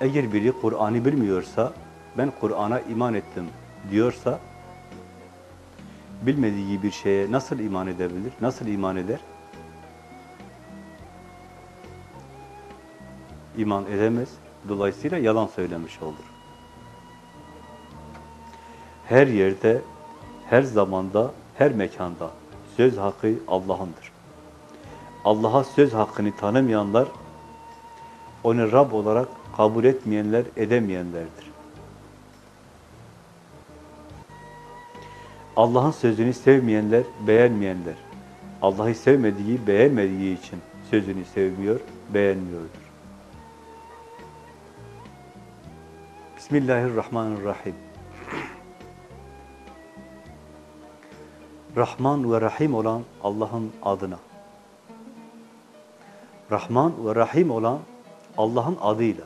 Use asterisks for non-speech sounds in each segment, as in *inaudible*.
Eğer biri Kur'an'ı bilmiyorsa, ben Kur'an'a iman ettim diyorsa, bilmediği bir şeye nasıl iman edebilir? Nasıl iman eder? İman edemez. Dolayısıyla yalan söylemiş olur. Her yerde, her zamanda, her mekanda söz hakkı Allah'ındır. Allah'a söz hakkını tanımayanlar, onu Rab olarak kabul etmeyenler, edemeyenlerdir. Allah'ın sözünü sevmeyenler, beğenmeyenler, Allah'ı sevmediği, beğenmediği için sözünü sevmiyor, beğenmiyordur. Bismillahirrahmanirrahim. Rahman ve Rahim olan Allah'ın adına. Rahman ve Rahim olan Allah'ın adıyla.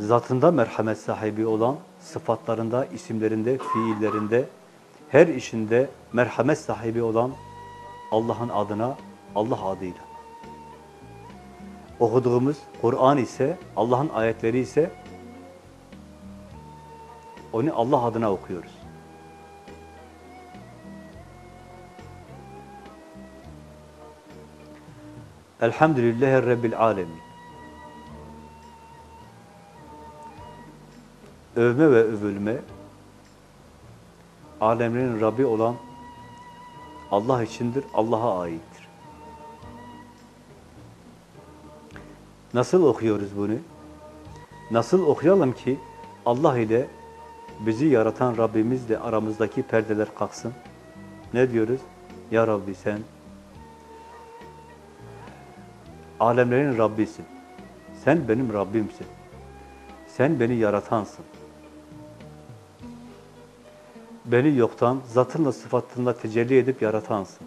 Zatında merhamet sahibi olan, sıfatlarında, isimlerinde, fiillerinde, her işinde merhamet sahibi olan Allah'ın adına, Allah adıyla. Okuduğumuz Kur'an ise, Allah'ın ayetleri ise onu Allah adına okuyoruz. Elhamdülillahi Rabbil Alemin. Övme ve övülme, alemlerin Rabbi olan Allah içindir, Allah'a aittir. Nasıl okuyoruz bunu? Nasıl okuyalım ki Allah ile bizi yaratan Rabbimizle aramızdaki perdeler kalksın? Ne diyoruz? Ya Rabbi sen alemlerin Rabbisin. Sen benim Rabbimsin. Sen beni yaratansın. Beni yoktan, zatınla, sıfatınla tecelli edip yaratansın.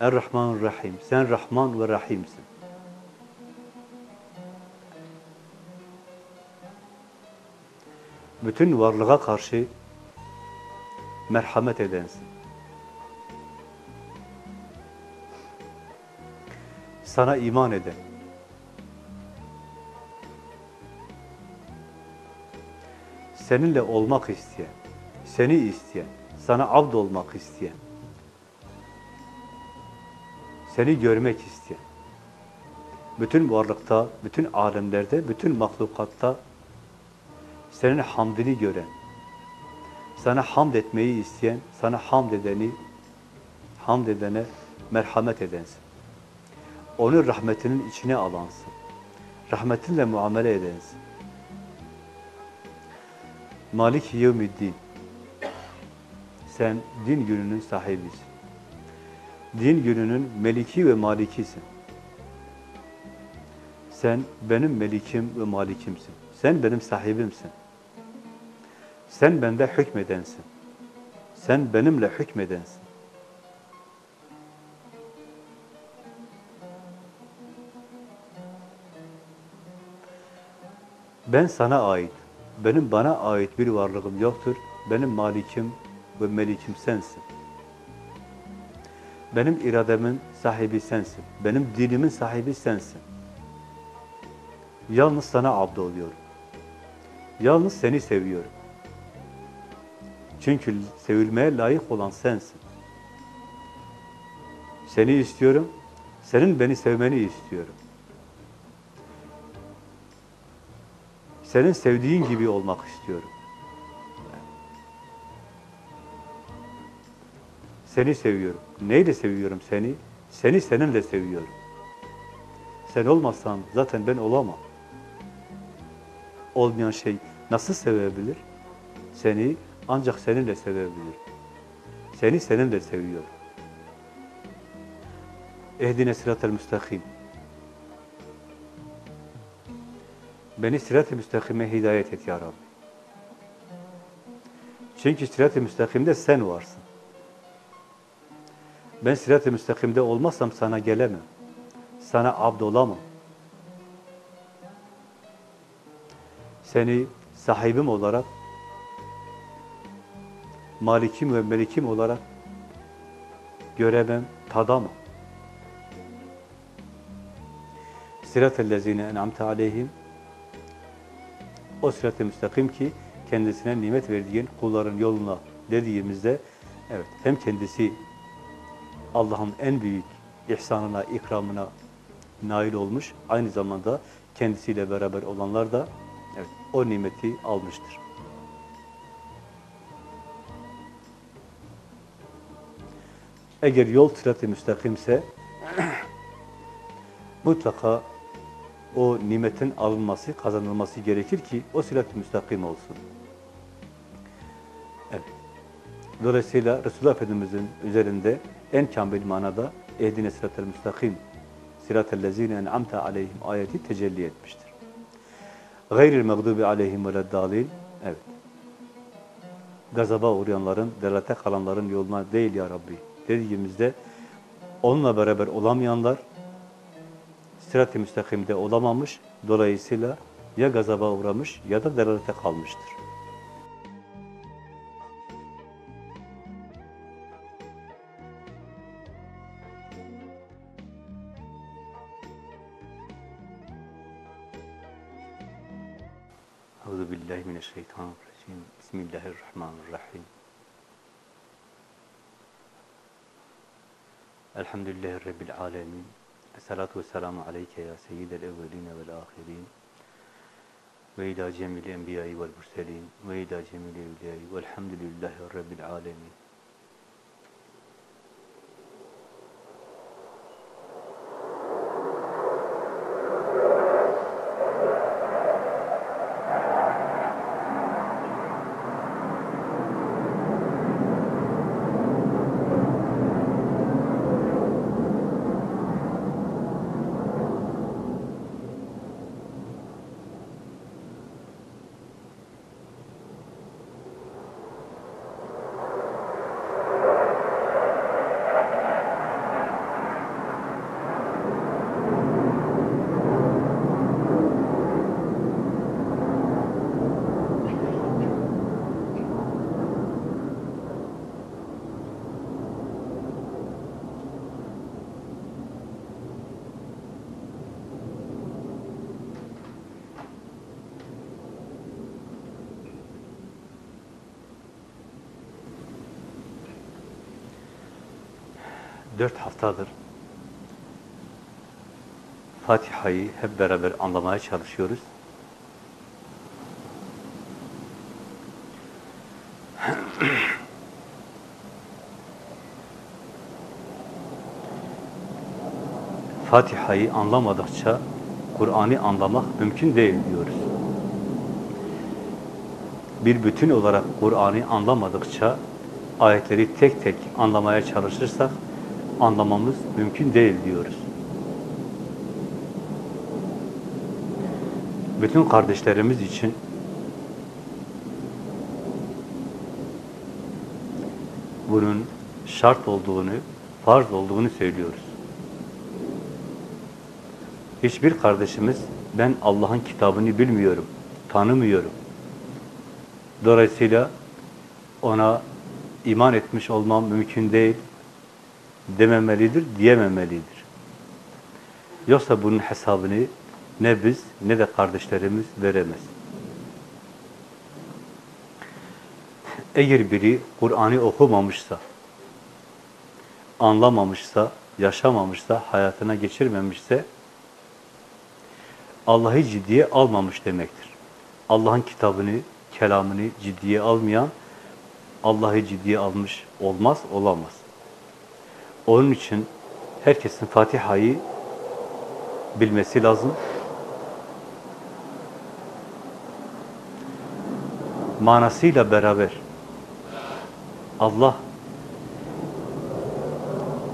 Er-Rahman Rahim. Sen Rahman ve Rahimsin. Bütün varlığa karşı merhamet edensin. Sana iman eden, seninle olmak isteyen, seni isteyen, sana abd olmak isteyen, seni görmek isteyen, bütün varlıkta, bütün alemlerde, bütün mahlukatta senin hamdini gören, sana hamd etmeyi isteyen, sana hamd edeni, hamd edene merhamet edensin. Onu rahmetinin içine alansın. Rahmetinle muamele edensin. Malik yevmiddin. Sen din gününün sahibisin. Din gününün meliki ve malikisin. Sen benim melikim ve malikimsin. Sen benim sahibimsin. Sen bende hükmedensin. Sen benimle hükmedensin. Ben sana ait, benim bana ait bir varlığım yoktur. Benim malikim ve melikim sensin. Benim irademin sahibi sensin. Benim dinimin sahibi sensin. Yalnız sana abd oluyorum. Yalnız seni seviyorum. Çünkü sevilmeye layık olan sensin. Seni istiyorum, senin beni sevmeni istiyorum. Senin sevdiğin gibi olmak istiyorum. Seni seviyorum. Neyle seviyorum seni? Seni seninle seviyorum. Sen olmazsan zaten ben olamam. Olmayan şey nasıl sevebilir? Seni ancak seninle sevebilir. Seni seninle seviyorum. Ehdine sıratel müstakim. Beni sirat-ı müstakime hidayet et ya Rabbi. Çünkü sirat-ı müstakimde sen varsın. Ben sirat-ı müstakimde olmazsam sana gelemem. Sana abd olamam. Seni sahibim olarak, malikim ve melikim olarak göremem, tadamam. Sırat-ellezine en'amte aleyhim o sırat-ı müstakim ki kendisine nimet verdiğin kulların yoluna dediğimizde evet hem kendisi Allah'ın en büyük ihsanına, ikramına nail olmuş. Aynı zamanda kendisiyle beraber olanlar da evet, o nimeti almıştır. Eğer yol sırat-ı müstakimse *clears throat* mutlaka o nimetin alınması, kazanılması gerekir ki o sırat-ı müstakim olsun. Evet. Dolayısıyla Resulullah Efendimiz'in üzerinde en kamil manada ehdine sırat-ı müstakim sırat-ı lezine en'amte aleyhim ayeti tecelli etmiştir. Gayril mağdubi aleyhim ve dalil evet. Gazaba uğrayanların, delate kalanların yoluna değil ya Rabbi dediğimizde onunla beraber olamayanlar sırat-ı müstakimde olamamış, dolayısıyla ya gazaba uğramış ya da delalete kalmıştır. Euzu billahi mineşşeytanirracim. Bismillahirrahmanirrahim. Elhamdülillahi rabbil alamin. Esselatu vesselamu aleyke ya seyyidel evveline vel ahirin. Ve ila cemil enbiyayı vel murselin. Ve ila cemil evliyayı. Velhamdülillahi rabbil alemin. Dört haftadır Fatiha'yı hep beraber anlamaya çalışıyoruz. *clears throat* Fatiha'yı anlamadıkça Kur'an'ı anlamak mümkün değil diyoruz. Bir bütün olarak Kur'an'ı anlamadıkça ayetleri tek tek anlamaya çalışırsak anlamamız mümkün değil diyoruz. Bütün kardeşlerimiz için bunun şart olduğunu, farz olduğunu söylüyoruz. Hiçbir kardeşimiz ben Allah'ın kitabını bilmiyorum, tanımıyorum. Dolayısıyla ona iman etmiş olmam mümkün değil dememelidir, diyememelidir. Yoksa bunun hesabını ne biz ne de kardeşlerimiz veremez. Eğer biri Kur'an'ı okumamışsa, anlamamışsa, yaşamamışsa, hayatına geçirmemişse Allah'ı ciddiye almamış demektir. Allah'ın kitabını, kelamını ciddiye almayan Allah'ı ciddiye almış olmaz, olamaz. Onun için herkesin Fatiha'yı bilmesi lazım. Manasıyla beraber Allah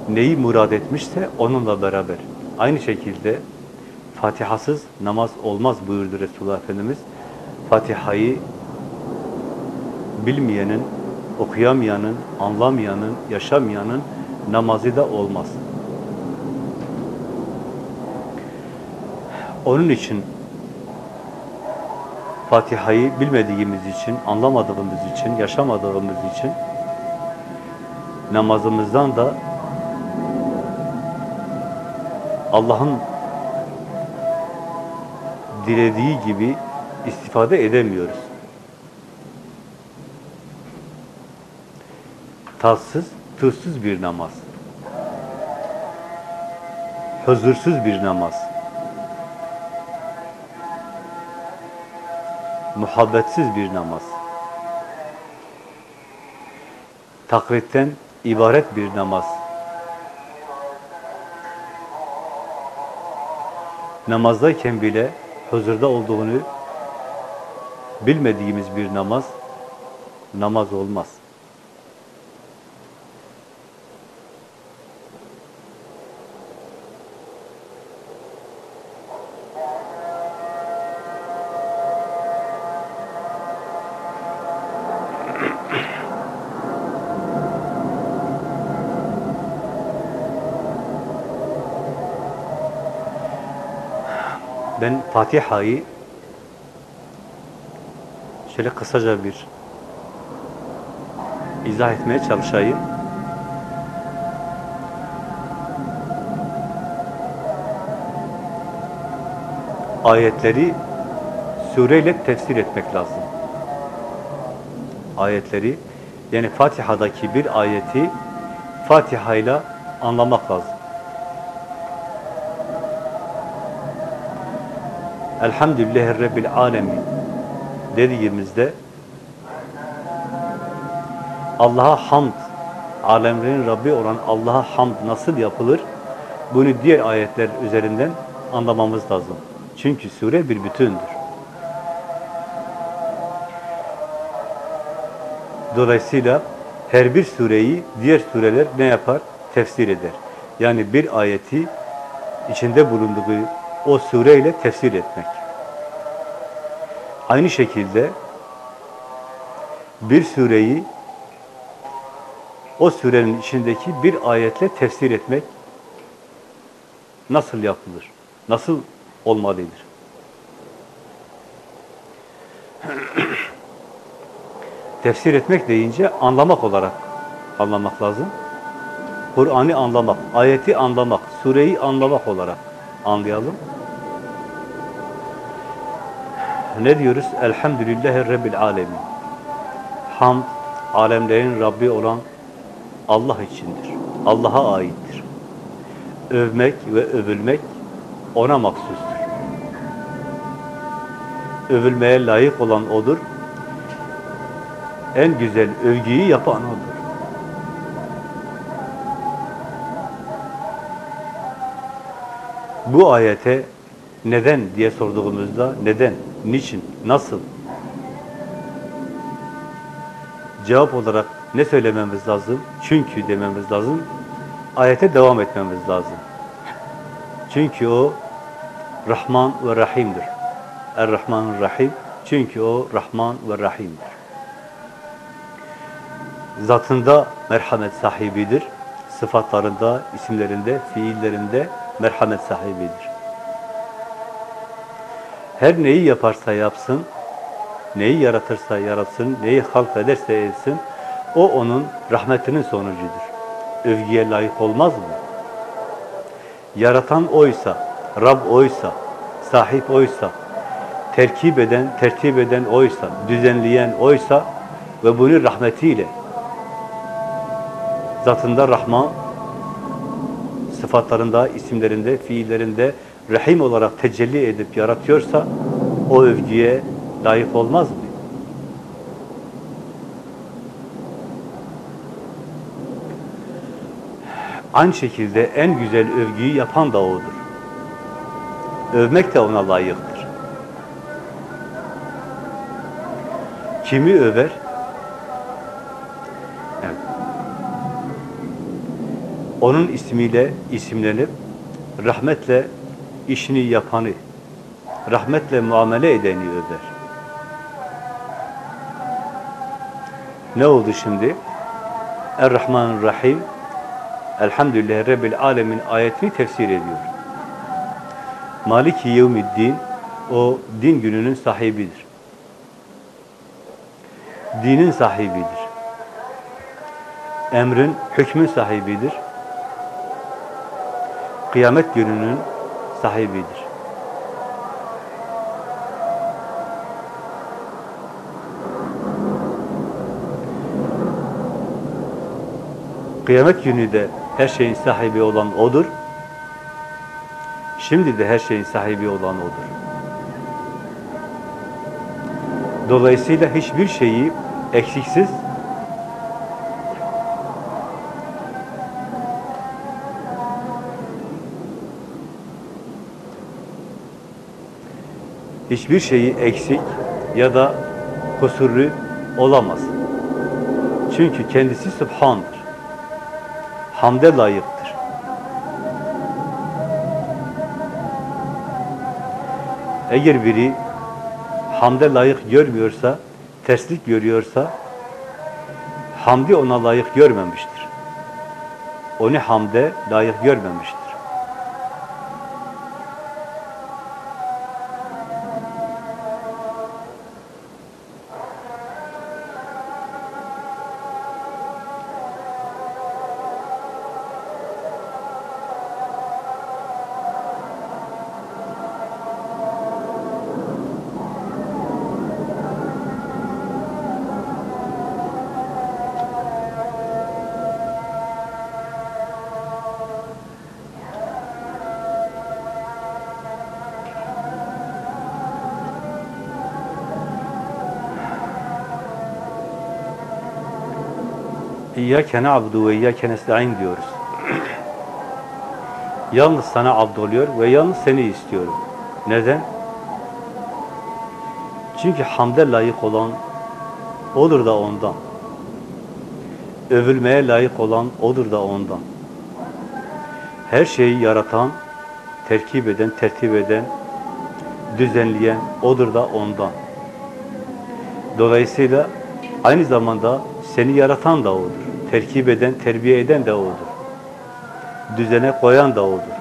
neyi murad etmişse onunla beraber. Aynı şekilde Fatihasız namaz olmaz buyurdu Resulullah Efendimiz. Fatiha'yı bilmeyenin, okuyamayanın, anlamayanın, yaşamayanın namazı da olmaz. Onun için Fatiha'yı bilmediğimiz için, anlamadığımız için, yaşamadığımız için namazımızdan da Allah'ın dilediği gibi istifade edemiyoruz. Tatsız, tuzsuz bir namaz. Huzursuz bir namaz. Muhabbetsiz bir namaz. Taklitten ibaret bir namaz. Namazdayken bile huzurda olduğunu bilmediğimiz bir namaz namaz olmaz. Ben Fatiha'yı şöyle kısaca bir izah etmeye çalışayım. Ayetleri sureyle tefsir etmek lazım. Ayetleri yani Fatiha'daki bir ayeti Fatiha ile anlamak lazım. Elhamdülillahi Rabbil Alemin dediğimizde Allah'a hamd, alemlerin Rabbi olan Allah'a hamd nasıl yapılır? Bunu diğer ayetler üzerinden anlamamız lazım. Çünkü sure bir bütündür. Dolayısıyla her bir sureyi diğer sureler ne yapar? Tefsir eder. Yani bir ayeti içinde bulunduğu o sureyle tefsir etmek. Aynı şekilde bir sureyi o surenin içindeki bir ayetle tefsir etmek nasıl yapılır? Nasıl olmalıdır? *clears throat* tefsir etmek deyince anlamak olarak anlamak lazım. Kur'an'ı anlamak, ayeti anlamak, sureyi anlamak olarak anlayalım. Ne diyoruz? Elhamdülillahi Rabbil Alemin. Hamd, alemlerin Rabbi olan Allah içindir. Allah'a aittir. Övmek ve övülmek ona mahsustur. Övülmeye layık olan O'dur. En güzel övgüyü yapan O'dur. Bu ayete neden diye sorduğumuzda neden, niçin, nasıl? Cevap olarak ne söylememiz lazım? Çünkü dememiz lazım. Ayete devam etmemiz lazım. Çünkü o Rahman ve Rahim'dir. Er-Rahman Rahim. Çünkü o Rahman ve Rahim'dir. Zatında merhamet sahibidir. Sıfatlarında, isimlerinde, fiillerinde merhamet sahibidir. Her neyi yaparsa yapsın, neyi yaratırsa yaratsın, neyi halk ederse etsin, o onun rahmetinin sonucudur. Övgüye layık olmaz mı? Yaratan oysa, Rab oysa, sahip oysa, terkip eden, tertip eden oysa, düzenleyen oysa ve bunu rahmetiyle zatında Rahman, sıfatlarında, isimlerinde, fiillerinde Rahim olarak tecelli edip yaratıyorsa o övgüye layık olmaz mı? Aynı şekilde en güzel övgüyü yapan da O'dur. Övmek de O'na layıktır. Kimi över? Evet. Onun ismiyle isimlenip rahmetle işini yapanı, rahmetle muamele edeni över. Ne oldu şimdi? Er-Rahman Rahim Elhamdülillah Rabbil Alemin ayetini tefsir ediyor. Maliki Yevmiddin o din gününün sahibidir. Dinin sahibidir. Emrin, hükmün sahibidir. kıyamet gününün sahibidir. Kıyamet günü de her şeyin sahibi olan O'dur. Şimdi de her şeyin sahibi olan O'dur. Dolayısıyla hiçbir şeyi eksiksiz hiçbir şeyi eksik ya da kusurlu olamaz. Çünkü kendisi Sübhan'dır. Hamde layıktır. Eğer biri hamde layık görmüyorsa, terslik görüyorsa, hamdi ona layık görmemiştir. Onu hamde layık görmemiştir. İyyâke na'budu ve iyyâke nesta'in diyoruz. yalnız sana abd oluyor ve yalnız seni istiyorum. Neden? Çünkü hamde layık olan odur da ondan. Övülmeye layık olan odur da ondan. Her şeyi yaratan, terkip eden, tertip eden, düzenleyen odur da ondan. Dolayısıyla aynı zamanda seni yaratan da O'dur. Terkip eden, terbiye eden de O'dur. Düzene koyan da O'dur.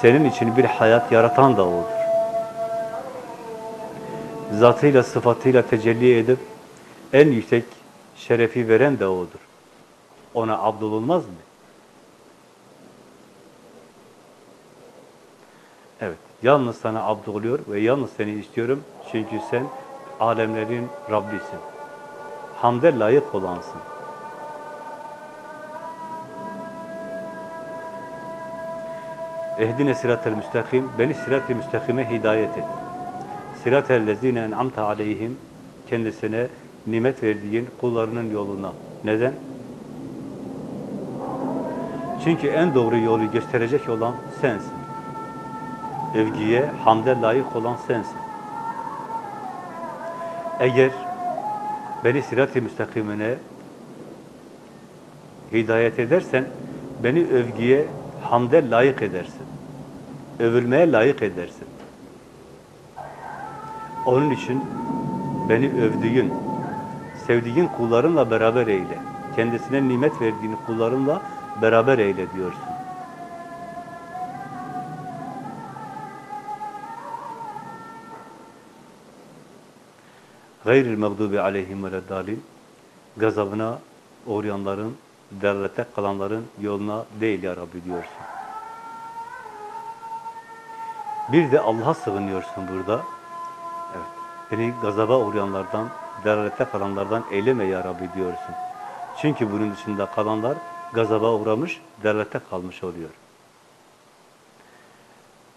Senin için bir hayat yaratan da O'dur. Zatıyla, sıfatıyla tecelli edip en yüksek şerefi veren de O'dur. Ona abdolunmaz mı? Evet, yalnız sana abdoluyor ve yalnız seni istiyorum. Çünkü sen alemlerin Rabbisin hamde layık olansın. Ehdine sıratel müstakim, beni sırat-ı müstakime hidayet et. Sıratel lezine en'amte aleyhim, kendisine nimet verdiğin kullarının yoluna. Neden? Çünkü en doğru yolu gösterecek olan sensin. Övgüye, hamde layık olan sensin. Eğer beni sirat-i müstakimine hidayet edersen, beni övgüye, hamde layık edersin. Övülmeye layık edersin. Onun için beni övdüğün, sevdiğin kullarınla beraber eyle. Kendisine nimet verdiğin kullarınla beraber eyle diyorsun. gayril mağdubi aleyhim ve dalil gazabına uğrayanların, derlete kalanların yoluna değil ya Rabbi diyorsun. Bir de Allah'a sığınıyorsun burada. Evet. Beni gazaba uğrayanlardan, derlete kalanlardan eyleme ya Rabbi diyorsun. Çünkü bunun dışında kalanlar gazaba uğramış, derlete kalmış oluyor.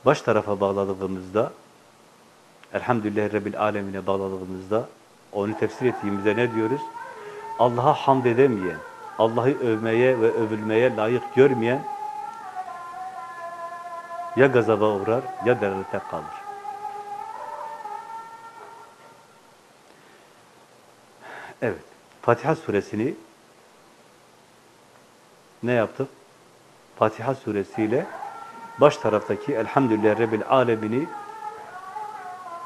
Baş tarafa bağladığımızda, Elhamdülillah Rabbil Alemine bağladığımızda onu tefsir ettiğimizde ne diyoruz? Allah'a hamd edemeyen, Allah'ı övmeye ve övülmeye layık görmeyen ya gazaba uğrar ya derlete kalır. Evet, Fatiha suresini ne yaptık? Fatiha suresiyle baş taraftaki Elhamdülillah Rabbil Alemini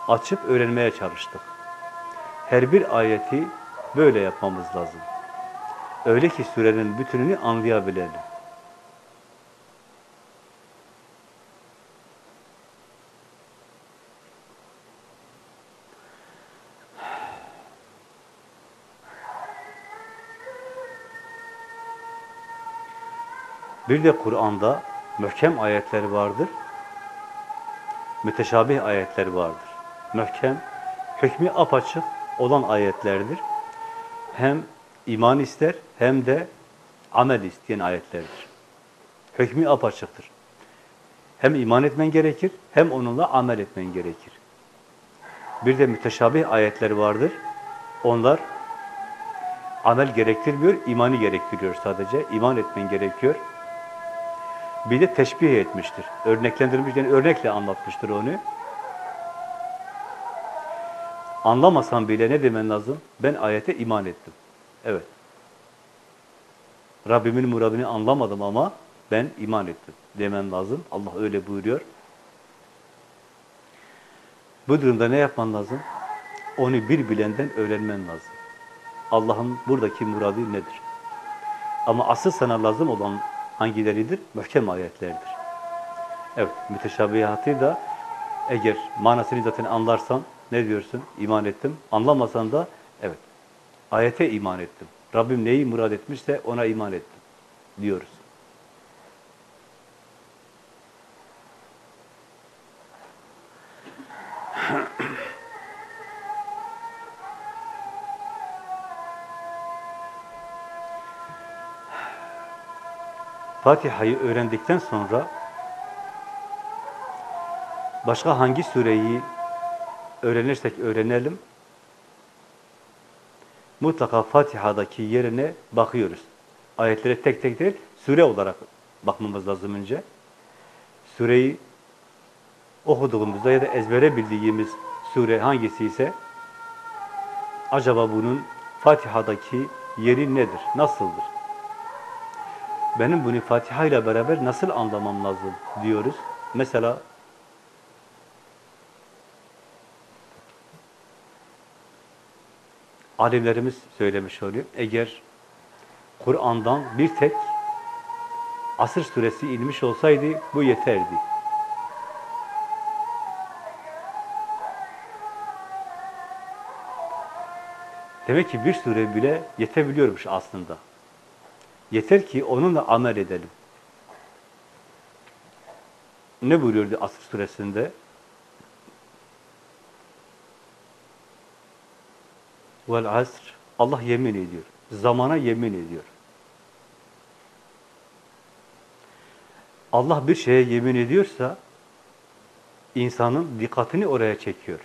açıp öğrenmeye çalıştık. Her bir ayeti böyle yapmamız lazım. Öyle ki surenin bütününü anlayabilelim. Bir de Kur'an'da Mühkem ayetler vardır. Müteşabih ayetler vardır. Mühkem, hükmü apaçık olan ayetlerdir. Hem iman ister hem de amel isteyen ayetlerdir. Hükmü apaçıktır. Hem iman etmen gerekir, hem onunla amel etmen gerekir. Bir de müteşabih ayetler vardır. Onlar amel gerektirmiyor, imanı gerektiriyor sadece. İman etmen gerekiyor. Bir de teşbih etmiştir. Örneklendirmiş, yani örnekle anlatmıştır onu. Anlamasan bile ne demen lazım? Ben ayete iman ettim. Evet. Rabbimin muradını anlamadım ama ben iman ettim demen lazım. Allah öyle buyuruyor. Bu durumda ne yapman lazım? Onu bir bilenden öğrenmen lazım. Allah'ın buradaki muradı nedir? Ama asıl sana lazım olan hangileridir? Mühkem ayetlerdir. Evet, müteşabihatı da eğer manasını zaten anlarsan ne diyorsun? İman ettim. Anlamasan da evet, ayete iman ettim. Rabbim neyi murad etmişse ona iman ettim diyoruz. Fatiha'yı öğrendikten sonra başka hangi sureyi öğrenirsek öğrenelim mutlaka Fatiha'daki yerine bakıyoruz. Ayetlere tek tek değil, sure olarak bakmamız lazım önce. Sureyi okuduğumuzda ya da ezbere bildiğimiz sure hangisi ise acaba bunun Fatiha'daki yeri nedir, nasıldır? Benim bunu Fatiha ile beraber nasıl anlamam lazım diyoruz. Mesela alimlerimiz söylemiş oluyor. Eğer Kur'an'dan bir tek Asır suresi inmiş olsaydı bu yeterdi. Demek ki bir sure bile yetebiliyormuş aslında. Yeter ki onunla amel edelim. Ne buyuruyordu Asr suresinde? Vel asr. Allah yemin ediyor. Zamana yemin ediyor. Allah bir şeye yemin ediyorsa insanın dikkatini oraya çekiyor.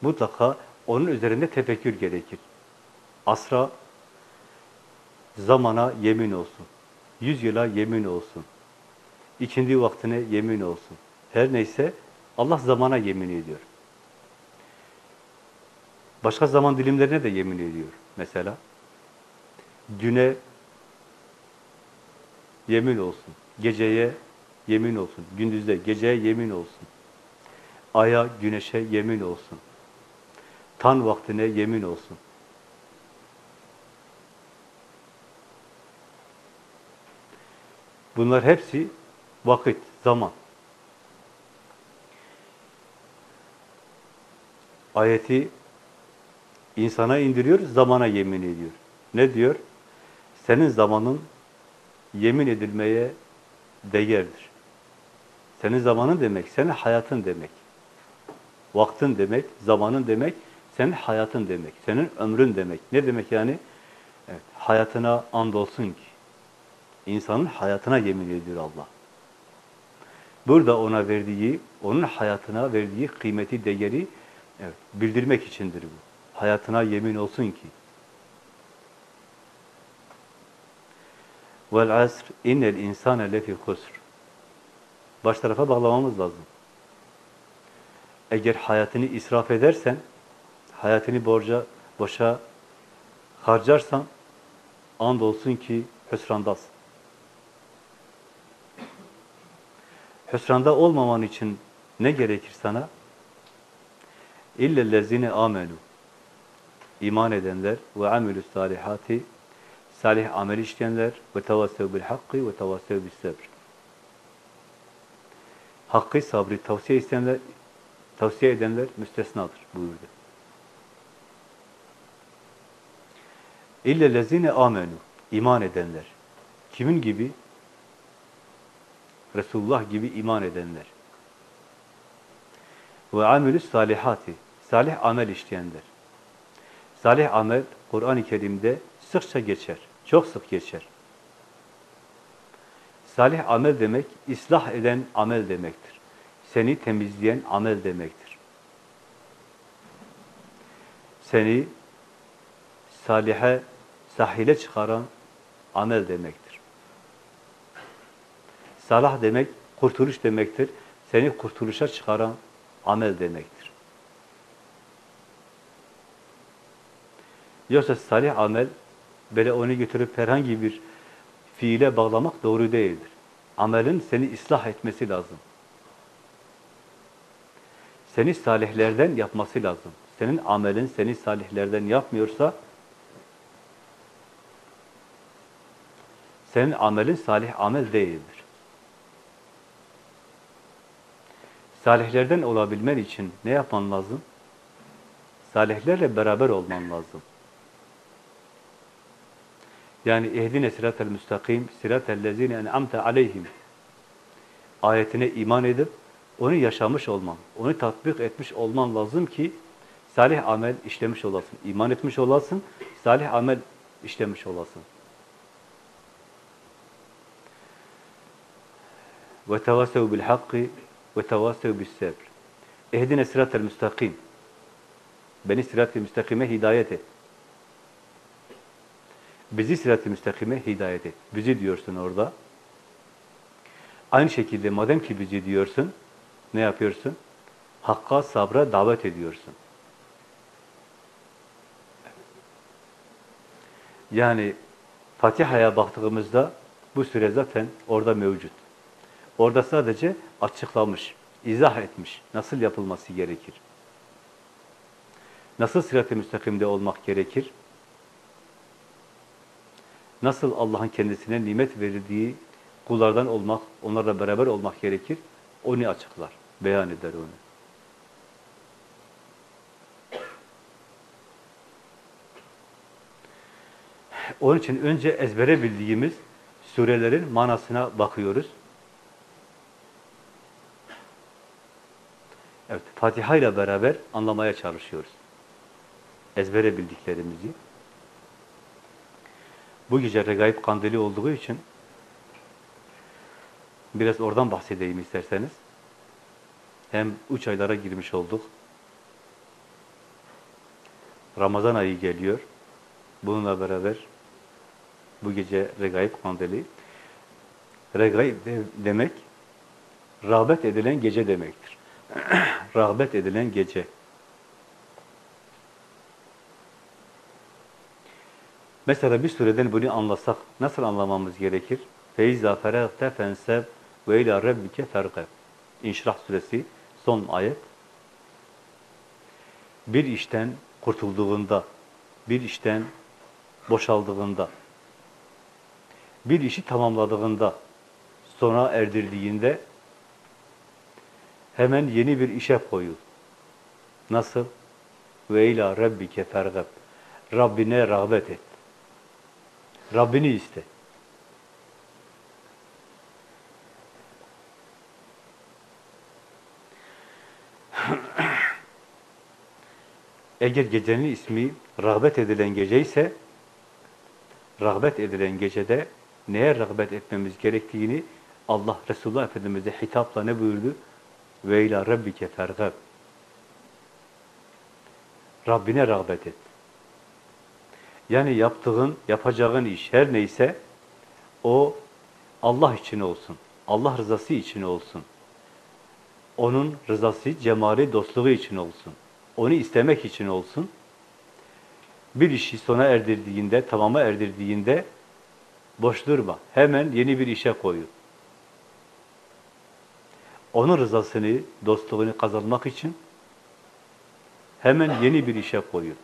Mutlaka onun üzerinde tefekkür gerekir. Asra zamana yemin olsun. Yüz yıla yemin olsun. İkindi vaktine yemin olsun. Her neyse Allah zamana yemin ediyor. Başka zaman dilimlerine de yemin ediyor. Mesela güne yemin olsun. Geceye yemin olsun. Gündüzde geceye yemin olsun. Aya, güneşe yemin olsun. Tan vaktine yemin olsun. Bunlar hepsi vakit, zaman. Ayeti insana indiriyor, zamana yemin ediyor. Ne diyor? Senin zamanın yemin edilmeye değerdir. Senin zamanın demek, senin hayatın demek. Vaktin demek, zamanın demek, senin hayatın demek, senin ömrün demek. Ne demek yani? Evet, hayatına andolsun ki, insanın hayatına yemin ediyor Allah. Burada ona verdiği, onun hayatına verdiği kıymeti, değeri evet, bildirmek içindir bu. Hayatına yemin olsun ki. Vel asr innel insane lefi husr. Baş tarafa bağlamamız lazım. Eğer hayatını israf edersen, hayatını borca, boşa harcarsan, andolsun ki hüsrandasın. Hüsranda olmaman için ne gerekir sana? İllellezine amenu. İman edenler ve amelü salihati salih amel işleyenler ve tevassev bil hakkı ve tevassev bil sabr. Hakkı sabrı tavsiye isteyenler tavsiye edenler müstesnadır buyurdu. İllellezine amenu. iman edenler. Kimin gibi? Resulullah gibi iman edenler. Ve amelü salihati. Salih amel işleyenler. Salih amel Kur'an-ı Kerim'de sıkça geçer. Çok sık geçer. Salih amel demek, ıslah eden amel demektir. Seni temizleyen amel demektir. Seni salihe, sahile çıkaran amel demektir. Salah demek, kurtuluş demektir. Seni kurtuluşa çıkaran amel demektir. Yoksa salih amel, böyle onu götürüp herhangi bir fiile bağlamak doğru değildir. Amelin seni ıslah etmesi lazım. Seni salihlerden yapması lazım. Senin amelin seni salihlerden yapmıyorsa, senin amelin salih amel değildir. Salihlerden olabilmen için ne yapman lazım? Salihlerle beraber olman lazım. Yani ehdine sıratel müstakim, sıratel lezine en'amte aleyhim ayetine iman edip onu yaşamış olman, onu tatbik etmiş olman lazım ki salih amel işlemiş olasın. iman etmiş olasın, salih amel işlemiş olasın. Ve tevasev bil ve tevasev bis sabr. Ehdine sıratel müstakim. Beni sırat-ı müstakime hidayet et. Bizi sırat-ı müstakime hidayet et. Bizi diyorsun orada. Aynı şekilde madem ki bizi diyorsun, ne yapıyorsun? Hakka, sabra davet ediyorsun. Yani Fatiha'ya baktığımızda bu süre zaten orada mevcut. Orada sadece açıklamış, izah etmiş nasıl yapılması gerekir. Nasıl sırat-ı müstakimde olmak gerekir? Nasıl Allah'ın kendisine nimet verildiği kullardan olmak, onlarla beraber olmak gerekir? Onu açıklar, beyan eder onu. Onun için önce ezbere bildiğimiz surelerin manasına bakıyoruz. Evet, Fatiha ile beraber anlamaya çalışıyoruz. Ezbere bildiklerimizi. Bu gece regaib kandili olduğu için biraz oradan bahsedeyim isterseniz. Hem üç aylara girmiş olduk. Ramazan ayı geliyor. Bununla beraber bu gece regaib kandili. Regaib de, demek rağbet edilen gece demektir. *clears throat* rağbet edilen gece. Mesela bir sureden bunu anlasak nasıl anlamamız gerekir? Feragte fenseb ve ila rabbike fergeb. İnşirah suresi son ayet. Bir işten kurtulduğunda, bir işten boşaldığında, bir işi tamamladığında, sona erdirdiğinde hemen yeni bir işe koyul. Nasıl? Ve ila rabbike fergeb. Rabbine rağbet et. Rabbini iste. *clears throat* Eğer gecenin ismi rağbet edilen gece ise rağbet edilen gecede neye rağbet etmemiz gerektiğini Allah Resulullah Efendimiz'e hitapla ne buyurdu? Ve ila rabbike fergab. Rabbine rağbet et. Yani yaptığın, yapacağın iş her neyse o Allah için olsun. Allah rızası için olsun. Onun rızası, cemali, dostluğu için olsun. Onu istemek için olsun. Bir işi sona erdirdiğinde, tamama erdirdiğinde boş durma. Hemen yeni bir işe koyun. Onun rızasını, dostluğunu kazanmak için hemen yeni bir işe koyun.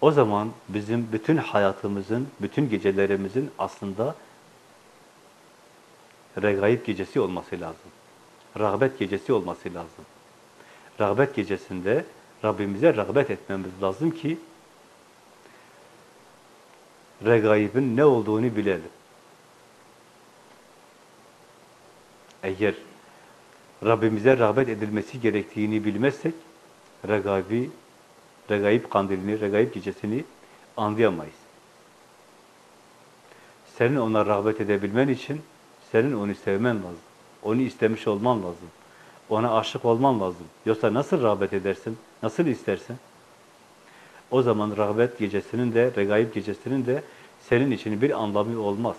O zaman bizim bütün hayatımızın, bütün gecelerimizin aslında regaib gecesi olması lazım. Rağbet gecesi olması lazım. Rağbet gecesinde Rabbimize rağbet etmemiz lazım ki regaibin ne olduğunu bilelim. Eğer Rabbimize rağbet edilmesi gerektiğini bilmezsek, regabi, regaib kandilini, regaib gecesini anlayamayız. Senin ona rağbet edebilmen için, senin onu sevmen lazım. Onu istemiş olman lazım. Ona aşık olman lazım. Yoksa nasıl rağbet edersin? Nasıl istersin? O zaman rağbet gecesinin de, regaib gecesinin de senin için bir anlamı olmaz.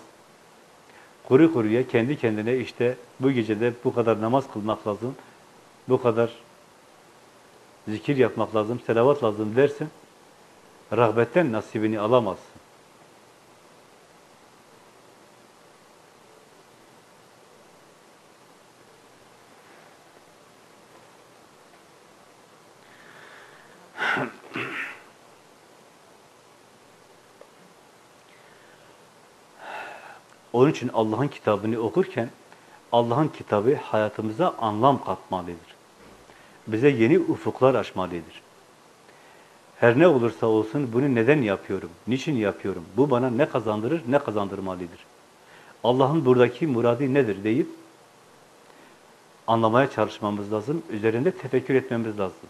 Kuru kuruya kendi kendine işte bu gecede bu kadar namaz kılmak lazım, bu kadar zikir yapmak lazım, selavat lazım dersin, rağbetten nasibini alamazsın. Onun için Allah'ın kitabını okurken Allah'ın kitabı hayatımıza anlam katmalıdır. Bize yeni ufuklar açmalıdır. Her ne olursa olsun bunu neden yapıyorum, niçin yapıyorum, bu bana ne kazandırır, ne kazandırmalıdır. Allah'ın buradaki muradı nedir deyip anlamaya çalışmamız lazım, üzerinde tefekkür etmemiz lazım.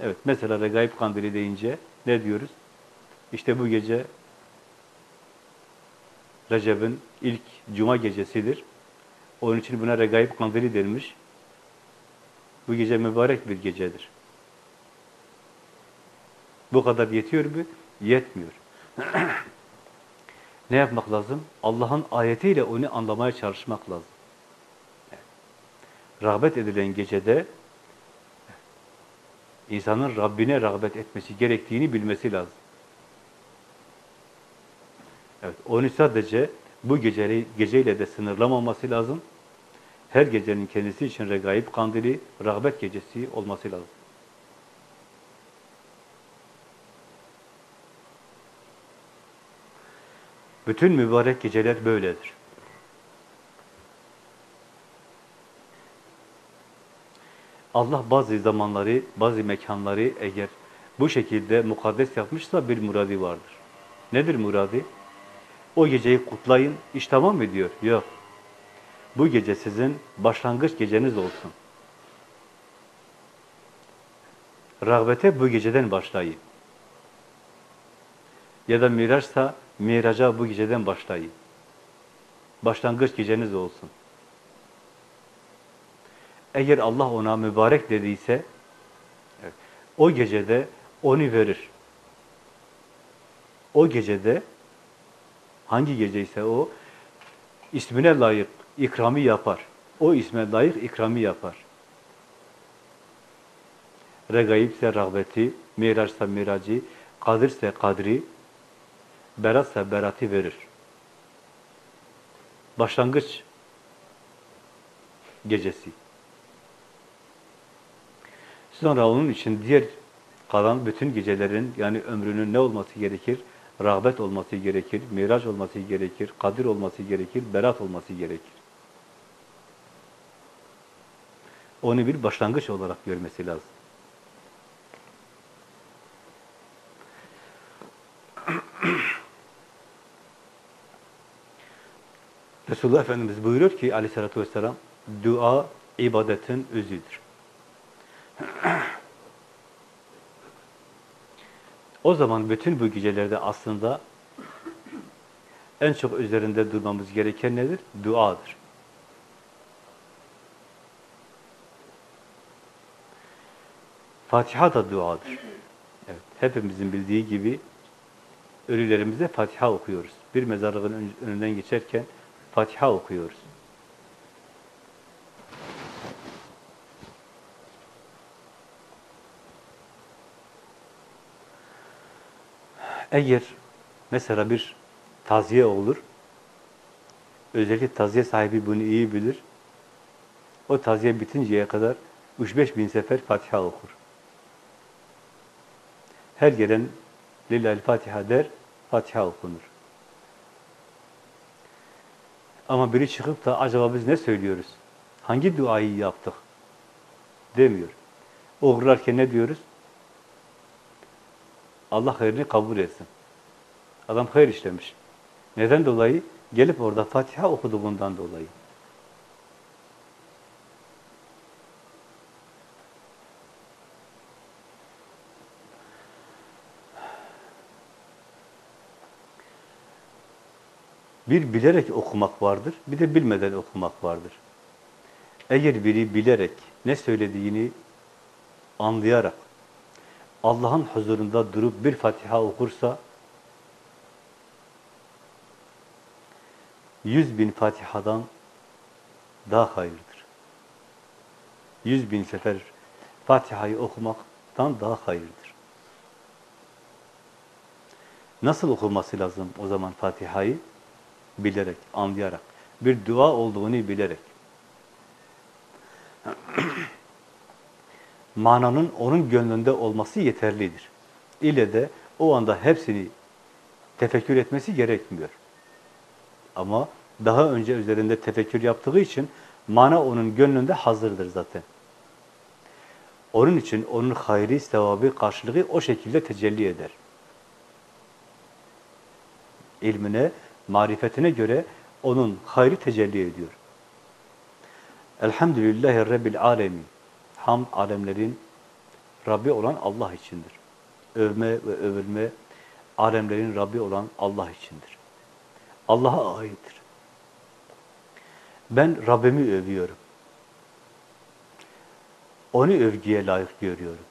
Evet, mesela Regaib Kandili deyince ne diyoruz? İşte bu gece Recep'in ilk cuma gecesidir. Onun için buna Regaib Kandili denmiş. Bu gece mübarek bir gecedir. Bu kadar yetiyor mu? Yetmiyor. *clears throat* ne yapmak lazım? Allah'ın ayetiyle onu anlamaya çalışmak lazım. Rağbet edilen gecede insanın Rabbine rağbet etmesi gerektiğini bilmesi lazım. Evet, onu sadece bu geceli, geceyle de sınırlamaması lazım. Her gecenin kendisi için regaib kandili, rağbet gecesi olması lazım. Bütün mübarek geceler böyledir. Allah bazı zamanları, bazı mekanları eğer bu şekilde mukaddes yapmışsa bir muradi vardır. Nedir muradi? O geceyi kutlayın, iş tamam mı diyor? Yok. Bu gece sizin başlangıç geceniz olsun. Rağbete bu geceden başlayın. Ya da miraçsa miraca bu geceden başlayın. Başlangıç geceniz olsun. Eğer Allah ona mübarek dediyse, o gecede onu verir. O gecede, hangi gece ise o, ismine layık ikrami yapar. O isme layık ikrami yapar. Regaib ise miraçsa miracı, kadirse kadri, beratsa berati verir. Başlangıç gecesi. Sonra onun için diğer kalan bütün gecelerin yani ömrünün ne olması gerekir? Rağbet olması gerekir, miraç olması gerekir, kadir olması gerekir, berat olması gerekir. Onu bir başlangıç olarak görmesi lazım. *clears throat* Resulullah Efendimiz buyuruyor ki aleyhissalatü vesselam, dua ibadetin özüdür. *clears throat* o zaman bütün bu gecelerde aslında en çok üzerinde durmamız gereken nedir? Duadır. Fatiha da duadır. Evet, hepimizin bildiği gibi ölülerimize Fatiha okuyoruz. Bir mezarlığın önünden geçerken Fatiha okuyoruz. Eğer mesela bir taziye olur, özellikle taziye sahibi bunu iyi bilir, o taziye bitinceye kadar 3-5 bin sefer Fatiha okur. Her gelen Lillahi Fatiha der, Fatiha okunur. Ama biri çıkıp da acaba biz ne söylüyoruz? Hangi duayı yaptık? Demiyor. Uğurlarken ne diyoruz? Allah hayrını kabul etsin. Adam hayır işlemiş. Neden dolayı? Gelip orada Fatiha okudu bundan dolayı. Bir bilerek okumak vardır, bir de bilmeden okumak vardır. Eğer biri bilerek ne söylediğini anlayarak Allah'ın huzurunda durup bir Fatiha okursa yüz bin Fatiha'dan daha hayırdır. Yüz bin sefer Fatiha'yı okumaktan daha hayırdır. Nasıl okunması lazım o zaman Fatiha'yı? Bilerek, anlayarak. Bir dua olduğunu bilerek. *clears throat* Mananın onun gönlünde olması yeterlidir. İle de o anda hepsini tefekkür etmesi gerekmiyor. Ama daha önce üzerinde tefekkür yaptığı için mana onun gönlünde hazırdır zaten. Onun için onun hayri, sevabı, karşılığı o şekilde tecelli eder. İlmine, marifetine göre onun hayri tecelli ediyor. Elhamdülillahi Rabbil Alemin. Hamd alemlerin Rabbi olan Allah içindir. Övme ve övülme alemlerin Rabbi olan Allah içindir. Allah'a aittir. Ben Rabbimi övüyorum. Onu övgüye layık görüyorum.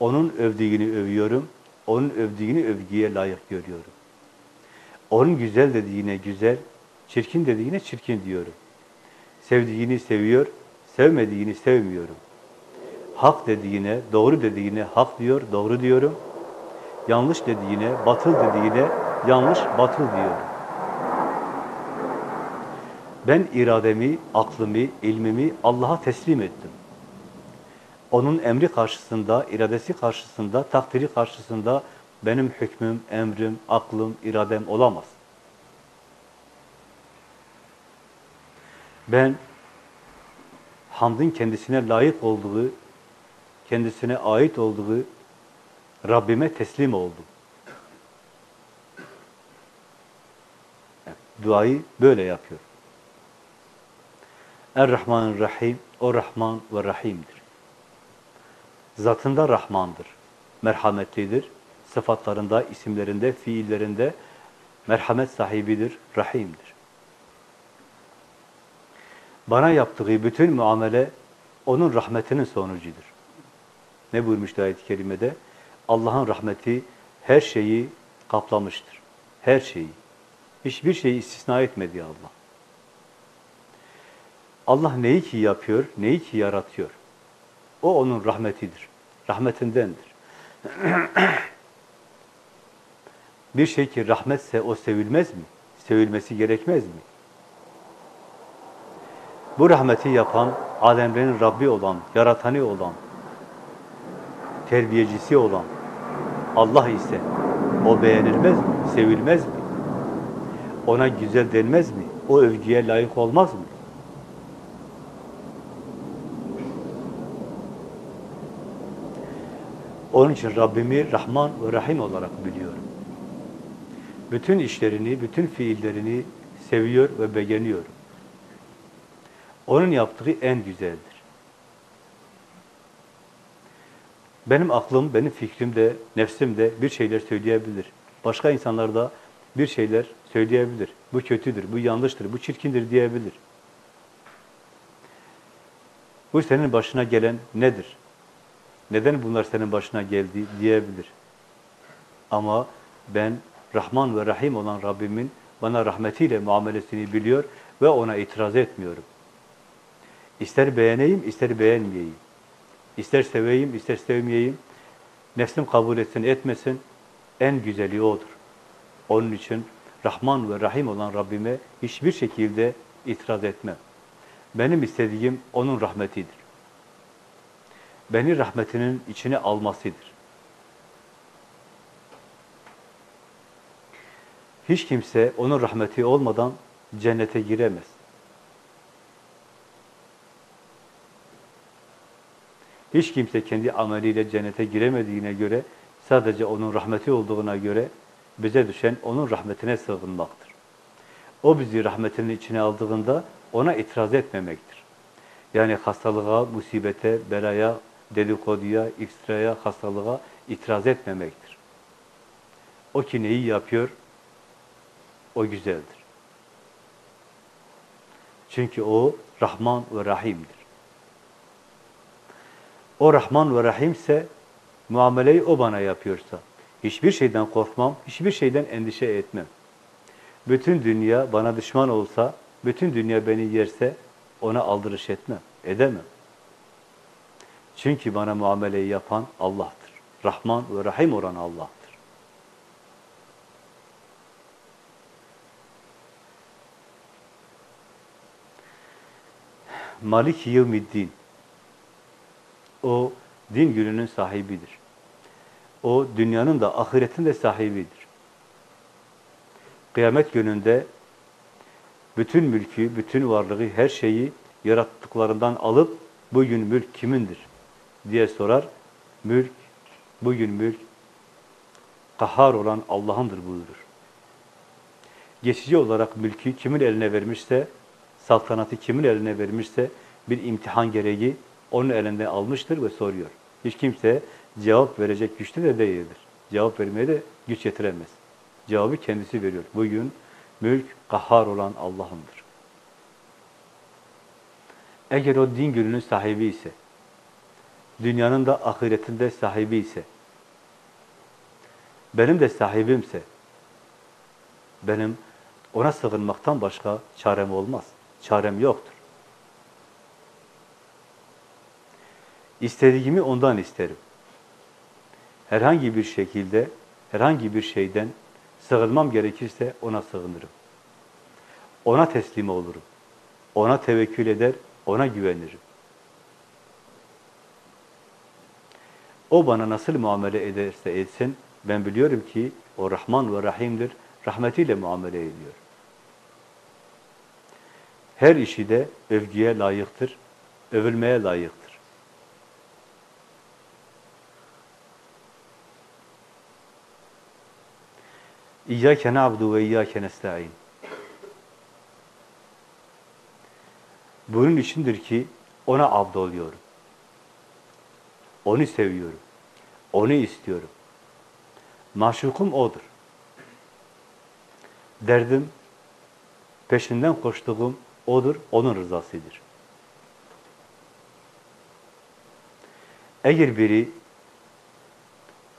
Onun övdüğünü övüyorum. Onun övdüğünü övgüye layık görüyorum. Onun güzel dediğine güzel, çirkin dediğine çirkin diyorum. Sevdiğini seviyor, sevmediğini sevmiyorum. Hak dediğine, doğru dediğine hak diyor, doğru diyorum. Yanlış dediğine, batıl dediğine yanlış, batıl diyorum. Ben irademi, aklımı, ilmimi Allah'a teslim ettim. Onun emri karşısında, iradesi karşısında, takdiri karşısında benim hükmüm, emrim, aklım, iradem olamaz. Ben hamdın kendisine layık olduğu, kendisine ait olduğu Rabbime teslim oldum. Duayı böyle yapıyor. Er-Rahmanir-Rahim, o Rahman ve Rahim'dir. Zatında Rahmandır, merhametlidir. Sıfatlarında, isimlerinde, fiillerinde merhamet sahibidir, Rahim'dir. Bana yaptığı bütün muamele onun rahmetinin sonucudur. Ne buyurmuştu ayet-i kerimede? Allah'ın rahmeti her şeyi kaplamıştır. Her şeyi. Hiçbir şeyi istisna etmedi Allah. Allah neyi ki yapıyor, neyi ki yaratıyor. O onun rahmetidir. Rahmetindendir. *clears throat* Bir şey ki rahmetse o sevilmez mi? Sevilmesi gerekmez mi? Bu rahmeti yapan, alemlerin Rabbi olan, yaratanı olan, terbiyecisi olan Allah ise o beğenilmez mi? Sevilmez mi? Ona güzel denmez mi? O övgüye layık olmaz mı? Onun için Rabbimi Rahman ve Rahim olarak biliyorum. Bütün işlerini, bütün fiillerini seviyor ve beğeniyorum. Onun yaptığı en güzeldir. Benim aklım, benim fikrim de, nefsim de bir şeyler söyleyebilir. Başka insanlar da bir şeyler söyleyebilir. Bu kötüdür, bu yanlıştır, bu çirkindir diyebilir. Bu senin başına gelen nedir? Neden bunlar senin başına geldi diyebilir. Ama ben Rahman ve Rahim olan Rabbimin bana rahmetiyle muamelesini biliyor ve ona itiraz etmiyorum. İster beğeneyim, ister beğenmeyeyim. İster seveyim, ister sevmeyeyim. Nefsim kabul etsin, etmesin. En güzeli O'dur. Onun için Rahman ve Rahim olan Rabbime hiçbir şekilde itiraz etmem. Benim istediğim O'nun rahmetidir. Beni rahmetinin içine almasıdır. Hiç kimse onun rahmeti olmadan cennete giremez. Hiç kimse kendi ameliyle cennete giremediğine göre, sadece onun rahmeti olduğuna göre bize düşen onun rahmetine sığınmaktır. O bizi rahmetinin içine aldığında ona itiraz etmemektir. Yani hastalığa, musibete, belaya, dedikoduya, iftiraya, hastalığa itiraz etmemektir. O ki neyi yapıyor? O güzeldir. Çünkü o Rahman ve Rahim'dir. O Rahman ve Rahimse muameleyi o bana yapıyorsa hiçbir şeyden korkmam, hiçbir şeyden endişe etmem. Bütün dünya bana düşman olsa, bütün dünya beni yerse ona aldırış etmem, edemem. Çünkü bana muameleyi yapan Allah'tır. Rahman ve Rahim olan Allah'tır. Malik yevmiddin. O din gününün sahibidir. O dünyanın da ahiretin de sahibidir. Kıyamet gününde bütün mülkü, bütün varlığı, her şeyi yarattıklarından alıp bugün mülk kimindir diye sorar. Mülk, bugün mülk kahhar olan Allah'ındır buyurur. Geçici olarak mülkü kimin eline vermişse, saltanatı kimin eline vermişse bir imtihan gereği onun elinden almıştır ve soruyor. Hiç kimse cevap verecek güçte de değildir. Cevap vermeye de güç yetiremez. Cevabı kendisi veriyor. Bugün mülk kahhar olan Allah'ındır. Eğer o din gününün sahibi ise, dünyanın da ahiretinde sahibi ise, benim de sahibimse, benim ona sığınmaktan başka çarem olmaz. Çarem yoktur. İstediğimi ondan isterim. Herhangi bir şekilde, herhangi bir şeyden sığınmam gerekirse ona sığınırım. Ona teslim olurum. Ona tevekkül eder, ona güvenirim. O bana nasıl muamele ederse etsin, ben biliyorum ki o Rahman ve Rahim'dir, rahmetiyle muamele ediyor. Her işi de övgüye layıktır, övülmeye layıktır. İyyâke na'budu ve iyyâke nesta'in. Bunun içindir ki ona abd oluyorum. Onu seviyorum. Onu istiyorum. Maşukum O'dur. Derdim, peşinden koştuğum O'dur, O'nun rızasıdır. Eğer biri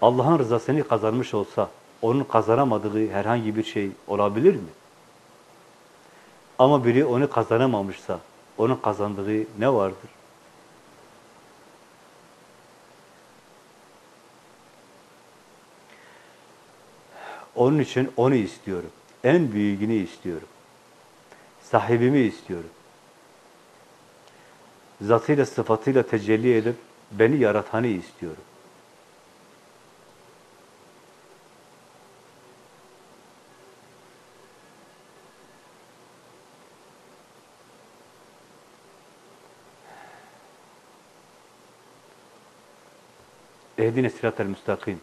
Allah'ın rızasını kazanmış olsa, onun kazanamadığı herhangi bir şey olabilir mi? Ama biri onu kazanamamışsa, onun kazandığı ne vardır? Onun için onu istiyorum. En büyüğünü istiyorum. Sahibimi istiyorum. Zatıyla, sıfatıyla tecelli edip beni yaratanı istiyorum. Ehdine sıratel müstakim.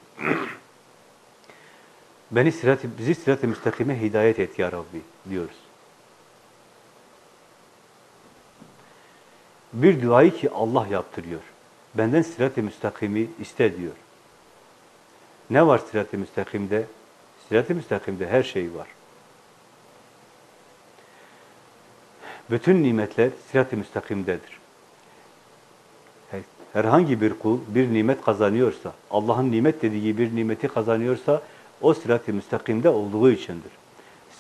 Beni sirat, bizi sirat-ı müstakime hidayet et ya Rabbi diyoruz. Bir duayı ki Allah yaptırıyor. Benden sirat-ı müstakimi iste diyor. Ne var sirat-ı müstakimde? Sirat-ı müstakimde her şey var. Bütün nimetler sirat-ı müstakimdedir. Herhangi bir kul bir nimet kazanıyorsa, Allah'ın nimet dediği bir nimeti kazanıyorsa, o sirat-i müstakimde olduğu içindir.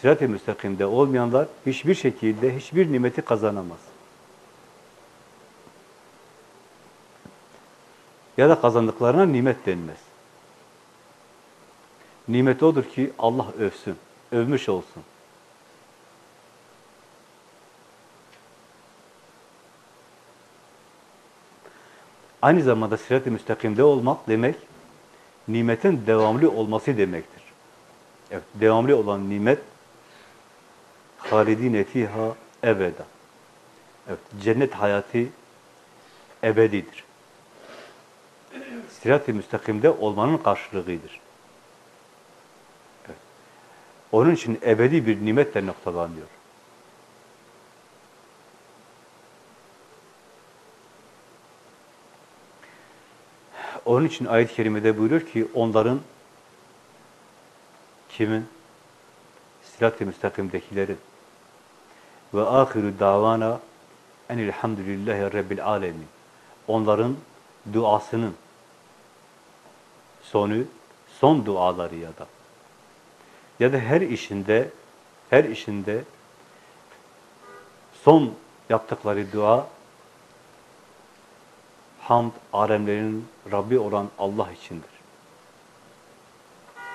Sirat-i müstakimde olmayanlar hiçbir şekilde hiçbir nimeti kazanamaz. Ya da kazandıklarına nimet denmez. Nimet odur ki Allah övsün, övmüş olsun. Aynı zamanda sirat-i müstakimde olmak demek, nimetin devamlı olması demektir. Evet, devamlı olan nimet, halidine fiha ebeda. Evet, cennet hayatı ebedidir. Sirat-i müstakimde olmanın karşılığıdır. Evet. Onun için ebedi bir nimetle noktalanıyor. Onun için ayet-i kerimede buyuruyor ki onların kimin? sirat-i müstakimdekilerin. Ve ahiru davana enilhamdülillahi rabbil alemin. Onların duasının sonu, son duaları ya da ya da her işinde her işinde son yaptıkları dua hamd alemlerin Rabbi olan Allah içindir.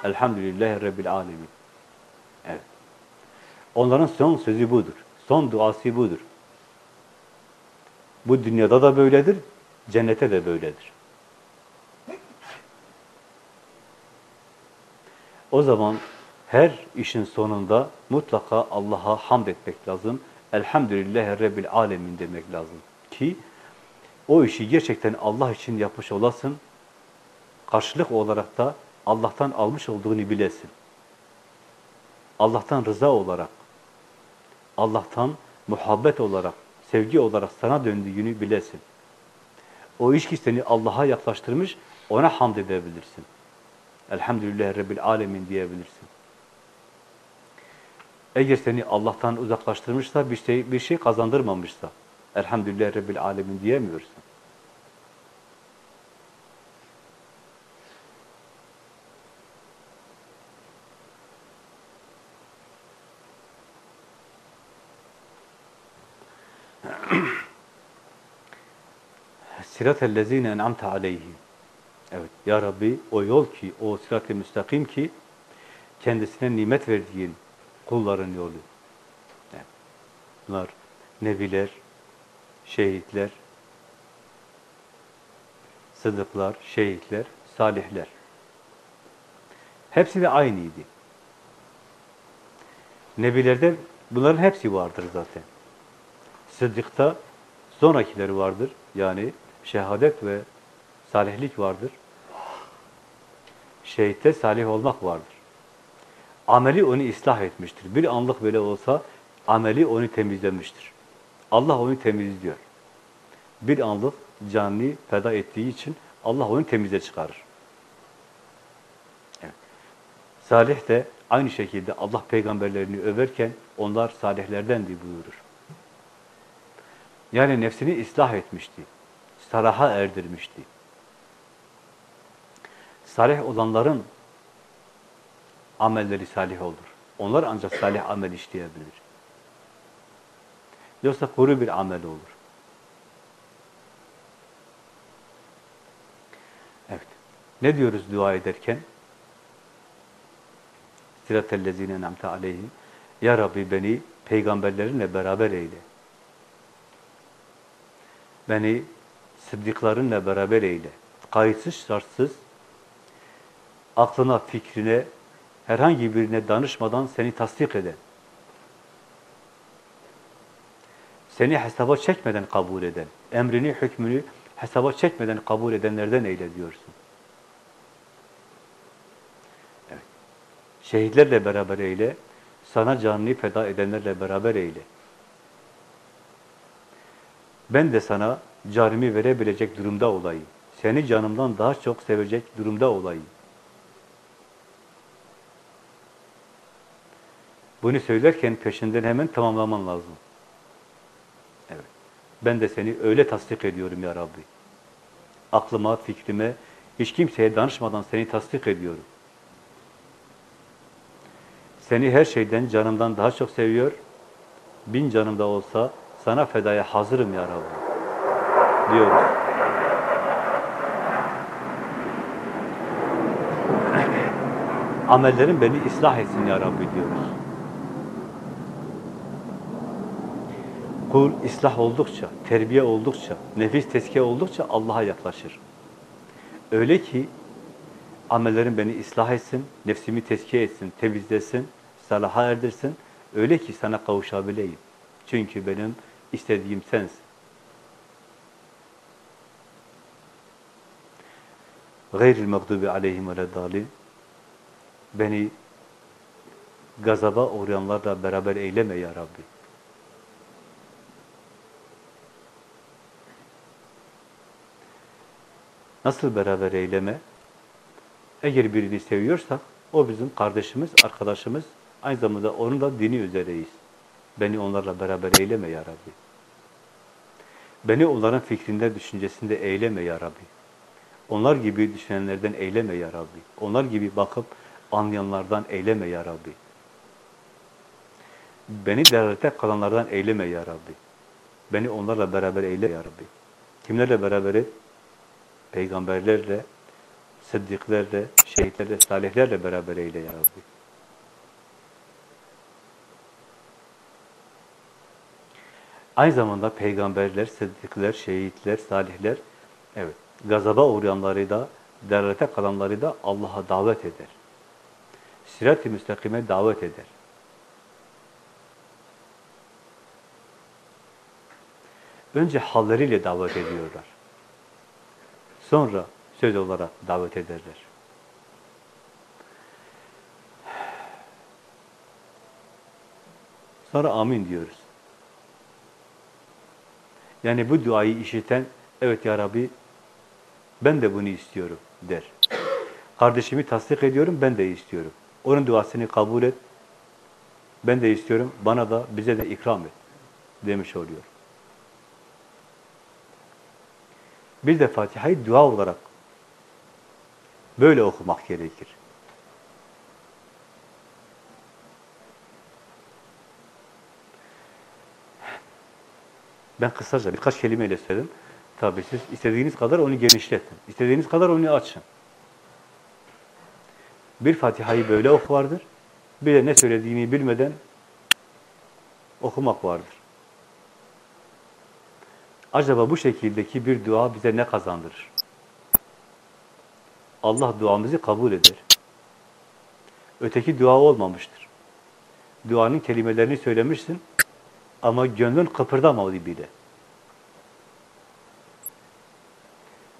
Elhamdülillahi Rabbil alemin. Evet. Onların son sözü budur. Son duası budur. Bu dünyada da böyledir, cennete de böyledir. O zaman her işin sonunda mutlaka Allah'a hamd etmek lazım. Elhamdülillahi Rabbil alemin demek lazım. Ki o işi gerçekten Allah için yapmış olasın. Karşılık olarak da Allah'tan almış olduğunu bilesin. Allah'tan rıza olarak, Allah'tan muhabbet olarak, sevgi olarak sana döndüğünü bilesin. O iş ki seni Allah'a yaklaştırmış, ona hamd edebilirsin. Elhamdülillah Rabbil Alemin diyebilirsin. Eğer seni Allah'tan uzaklaştırmışsa, bir şey, bir şey kazandırmamışsa, Elhamdülillah Rabbil Alemin diyemiyorsun. *clears throat* Sirat-ellezine en'amte aleyhim. Evet, Ya Rabbi o yol ki, o sirat-ı müstakim ki kendisine nimet verdiğin kulların yolu. Evet. Bunlar nebiler, şehitler, sıdıklar, şehitler, salihler. Hepsi de aynıydı. Nebilerde bunların hepsi vardır zaten. Sıddıkta sonrakileri vardır. Yani şehadet ve salihlik vardır. Şehitte salih olmak vardır. Ameli onu ıslah etmiştir. Bir anlık böyle olsa ameli onu temizlemiştir. Allah onu temizliyor. Bir anlık canını feda ettiği için Allah onu temize çıkarır. Evet. Salih de aynı şekilde Allah peygamberlerini överken onlar salihlerdendi buyurur. Yani nefsini ıslah etmişti. Salaha erdirmişti. Salih olanların amelleri salih olur. Onlar ancak salih amel işleyebilir. Yoksa kuru bir amel olur. Evet. Ne diyoruz dua ederken? Sirat-ellezine nemte aleyhim. Ya Rabbi beni peygamberlerinle beraber eyle. Beni sıddıklarınla beraber eyle. Kayıtsız, şartsız, aklına, fikrine, herhangi birine danışmadan seni tasdik eden, seni hesaba çekmeden kabul eden, emrini, hükmünü hesaba çekmeden kabul edenlerden eyle diyorsun. Şehitlerle beraber eyle, sana canını feda edenlerle beraber eyle. Ben de sana canımı verebilecek durumda olayım. Seni canımdan daha çok sevecek durumda olayım. Bunu söylerken peşinden hemen tamamlaman lazım. Ben de seni öyle tasdik ediyorum ya Rabbi. Aklıma, fikrime, hiç kimseye danışmadan seni tasdik ediyorum. Seni her şeyden, canımdan daha çok seviyor. Bin canım da olsa sana fedaya hazırım ya Rabbi. Diyoruz. Amellerim beni ıslah etsin ya Rabbi diyoruz. Kul ıslah oldukça, terbiye oldukça, nefis tezkiye oldukça Allah'a yaklaşır. Öyle ki amellerin beni ıslah etsin, nefsimi tezkiye etsin, temizlesin, salaha erdirsin. Öyle ki sana kavuşabileyim. Çünkü benim istediğim sensin. Gayril mağdubi aleyhim ve. Beni gazaba uğrayanlarla beraber eyleme ya Rabbi. Nasıl beraber eyleme? Eğer birini seviyorsak, o bizim kardeşimiz, arkadaşımız, Aynı zamanda onun da dini üzereyiz. Beni onlarla beraber eyleme ya Rabbi. Beni onların fikrinde, düşüncesinde eyleme ya Rabbi. Onlar gibi düşünenlerden eyleme ya Rabbi. Onlar gibi bakıp anlayanlardan eyleme ya Rabbi. Beni delalete kalanlardan eyleme ya Rabbi. Beni onlarla beraber eyle ya Rabbi. Kimlerle beraber et? Peygamberlerle, sıddıklarla, şehitlerle, salihlerle beraber eyle ya Rabbi. Aynı zamanda peygamberler, sıddıklar, şehitler, salihler, evet, gazaba uğrayanları da, delalete kalanları da Allah'a davet eder. Sirat-i müstakime davet eder. Önce halleriyle davet ediyorlar. Sonra söz olarak davet ederler. Sonra amin diyoruz. Yani bu duayı işiten, evet ya Rabbi ben de bunu istiyorum der. Kardeşimi tasdik ediyorum, ben de istiyorum. Onun duasını kabul et, ben de istiyorum, bana da bize de ikram et demiş oluyor. Bir de Fatiha'yı dua olarak böyle okumak gerekir. Ben kısaca birkaç kelimeyle söyledim. Tabii siz istediğiniz kadar onu genişletin. İstediğiniz kadar onu açın. Bir Fatiha'yı böyle oku vardır. Bir de ne söylediğini bilmeden okumak vardır. Acaba bu şekildeki bir dua bize ne kazandırır? Allah duamızı kabul eder. Öteki dua olmamıştır. Duanın kelimelerini söylemişsin ama gönlün kıpırdamadı bile.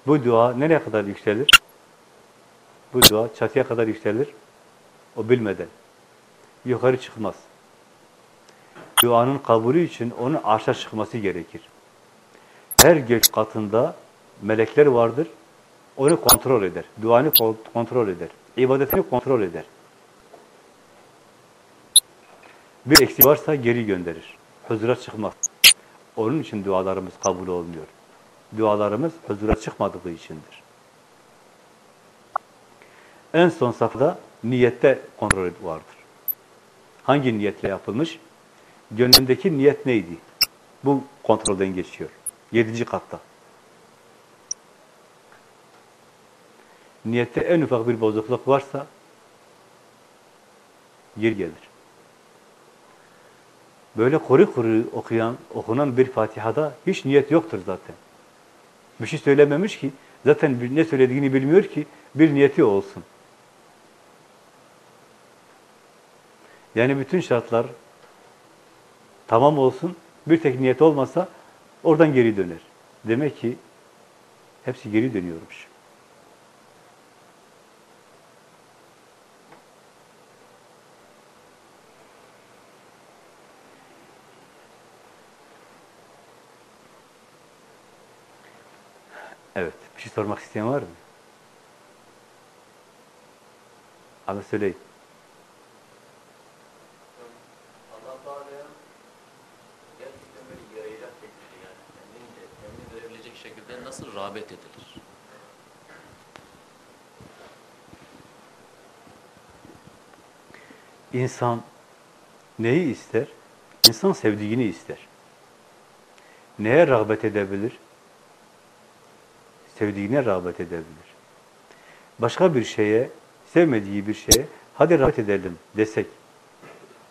Bu dua nereye kadar yükselir? Bu dua çatıya kadar yükselir. O bilmeden. Yukarı çıkmaz. Duanın kabulü için onun arşa çıkması gerekir. Her gök katında melekler vardır. Onu kontrol eder. Duanı kontrol eder. ibadetini kontrol eder. Bir eksik varsa geri gönderir. Huzura çıkmaz. Onun için dualarımız kabul olmuyor. Dualarımız huzura çıkmadığı içindir. En son safhada niyette kontrol vardır. Hangi niyetle yapılmış? Gönlündeki niyet neydi? Bu kontrolden geçiyor. Yedinci katta. Niyette en ufak bir bozukluk varsa geri gelir. Böyle kuru kuru okuyan, okunan bir Fatiha'da hiç niyet yoktur zaten. Bir şey söylememiş ki, zaten ne söylediğini bilmiyor ki, bir niyeti olsun. Yani bütün şartlar tamam olsun, bir tek niyet olmasa oradan geri döner. Demek ki hepsi geri dönüyormuş. Evet. Bir şey sormak isteyen var mı? Abi söyleyin. Allah Teala'ya gerçekten böyle yayılak şekilde yani kendince, kendini verebilecek şekilde rağbet edilir? İnsan neyi ister? İnsan sevdiğini ister. Neye rağbet edebilir? Sevdiğine rağbet edebilir. Başka bir şeye, sevmediği bir şeye, hadi rağbet edelim desek,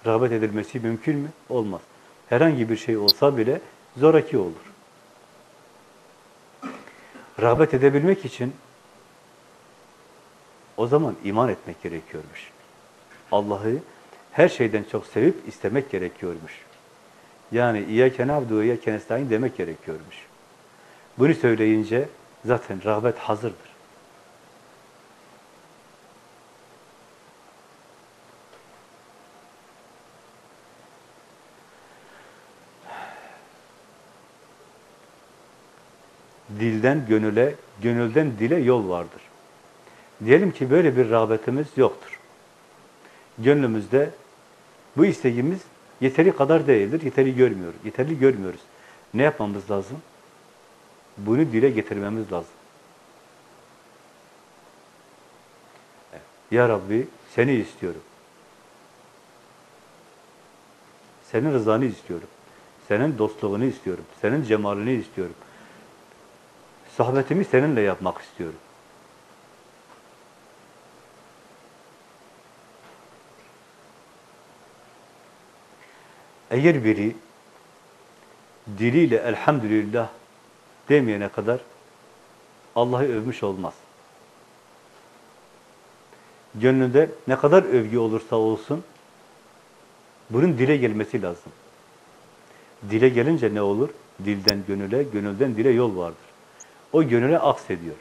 rağbet edilmesi mümkün mü? Olmaz. Herhangi bir şey olsa bile zoraki olur. Rağbet edebilmek için o zaman iman etmek gerekiyormuş. Allah'ı her şeyden çok sevip istemek gerekiyormuş. Yani İyyâke na'budu ve İyyâke nestaîn demek gerekiyormuş. Bunu söyleyince zaten rağbet hazırdır. Dilden gönüle, gönülden dile yol vardır. Diyelim ki böyle bir rağbetimiz yoktur. Gönlümüzde Bu isteğimiz yeteri kadar değildir, yeteri görmüyoruz, yeterli görmüyoruz. Ne yapmamız lazım? Bunu dile getirmemiz lazım. Ya Rabbi seni istiyorum. Senin rızanı istiyorum. Senin dostluğunu istiyorum. Senin cemalini istiyorum. Sohbetimi seninle yapmak istiyorum. Eğer biri diliyle elhamdülillah demeyene kadar Allah'ı övmüş olmaz. Gönlünde ne kadar övgü olursa olsun bunun dile gelmesi lazım. Dile gelince ne olur? Dilden gönüle, gönülden dile yol vardır. O gönüle aksediyor.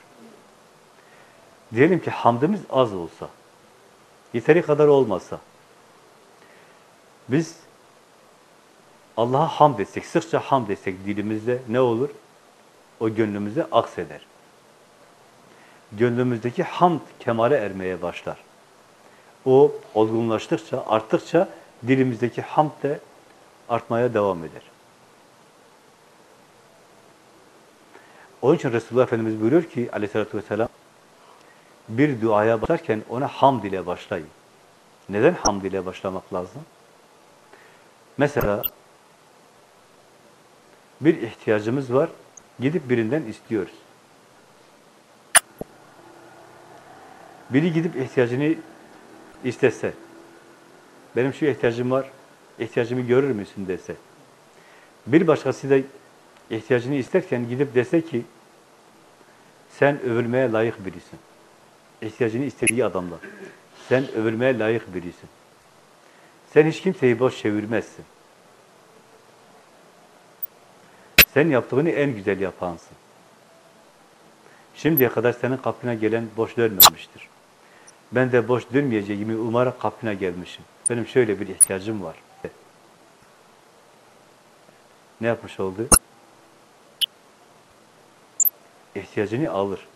Diyelim ki hamdımız az olsa, yeteri kadar olmasa, biz Allah'a hamd etsek, sıkça hamd etsek dilimizde ne olur? O gönlümüze akseder. Gönlümüzdeki hamd kemale ermeye başlar. O olgunlaştıkça, arttıkça dilimizdeki hamd de artmaya devam eder. Onun için Resulullah Efendimiz buyuruyor ki aleyhissalatü vesselam bir duaya başlarken ona hamd ile başlayın. Neden hamd ile başlamak lazım? Mesela bir ihtiyacımız var, gidip birinden istiyoruz. Biri gidip ihtiyacını istese, benim şu ihtiyacım var, ihtiyacımı görür müsün dese, bir başkası da ihtiyacını isterken gidip dese ki, sen övülmeye layık birisin. İhtiyacını istediği adamla. Sen övülmeye layık birisin. Sen hiç kimseyi boş çevirmezsin. Sen yaptığını en güzel yapansın. Şimdiye kadar senin kapına gelen boş dönmemiştir. Ben de boş dönmeyeceğimi umarak kapına gelmişim. Benim şöyle bir ihtiyacım var. Ne yapmış oldu? İhtiyacını alır.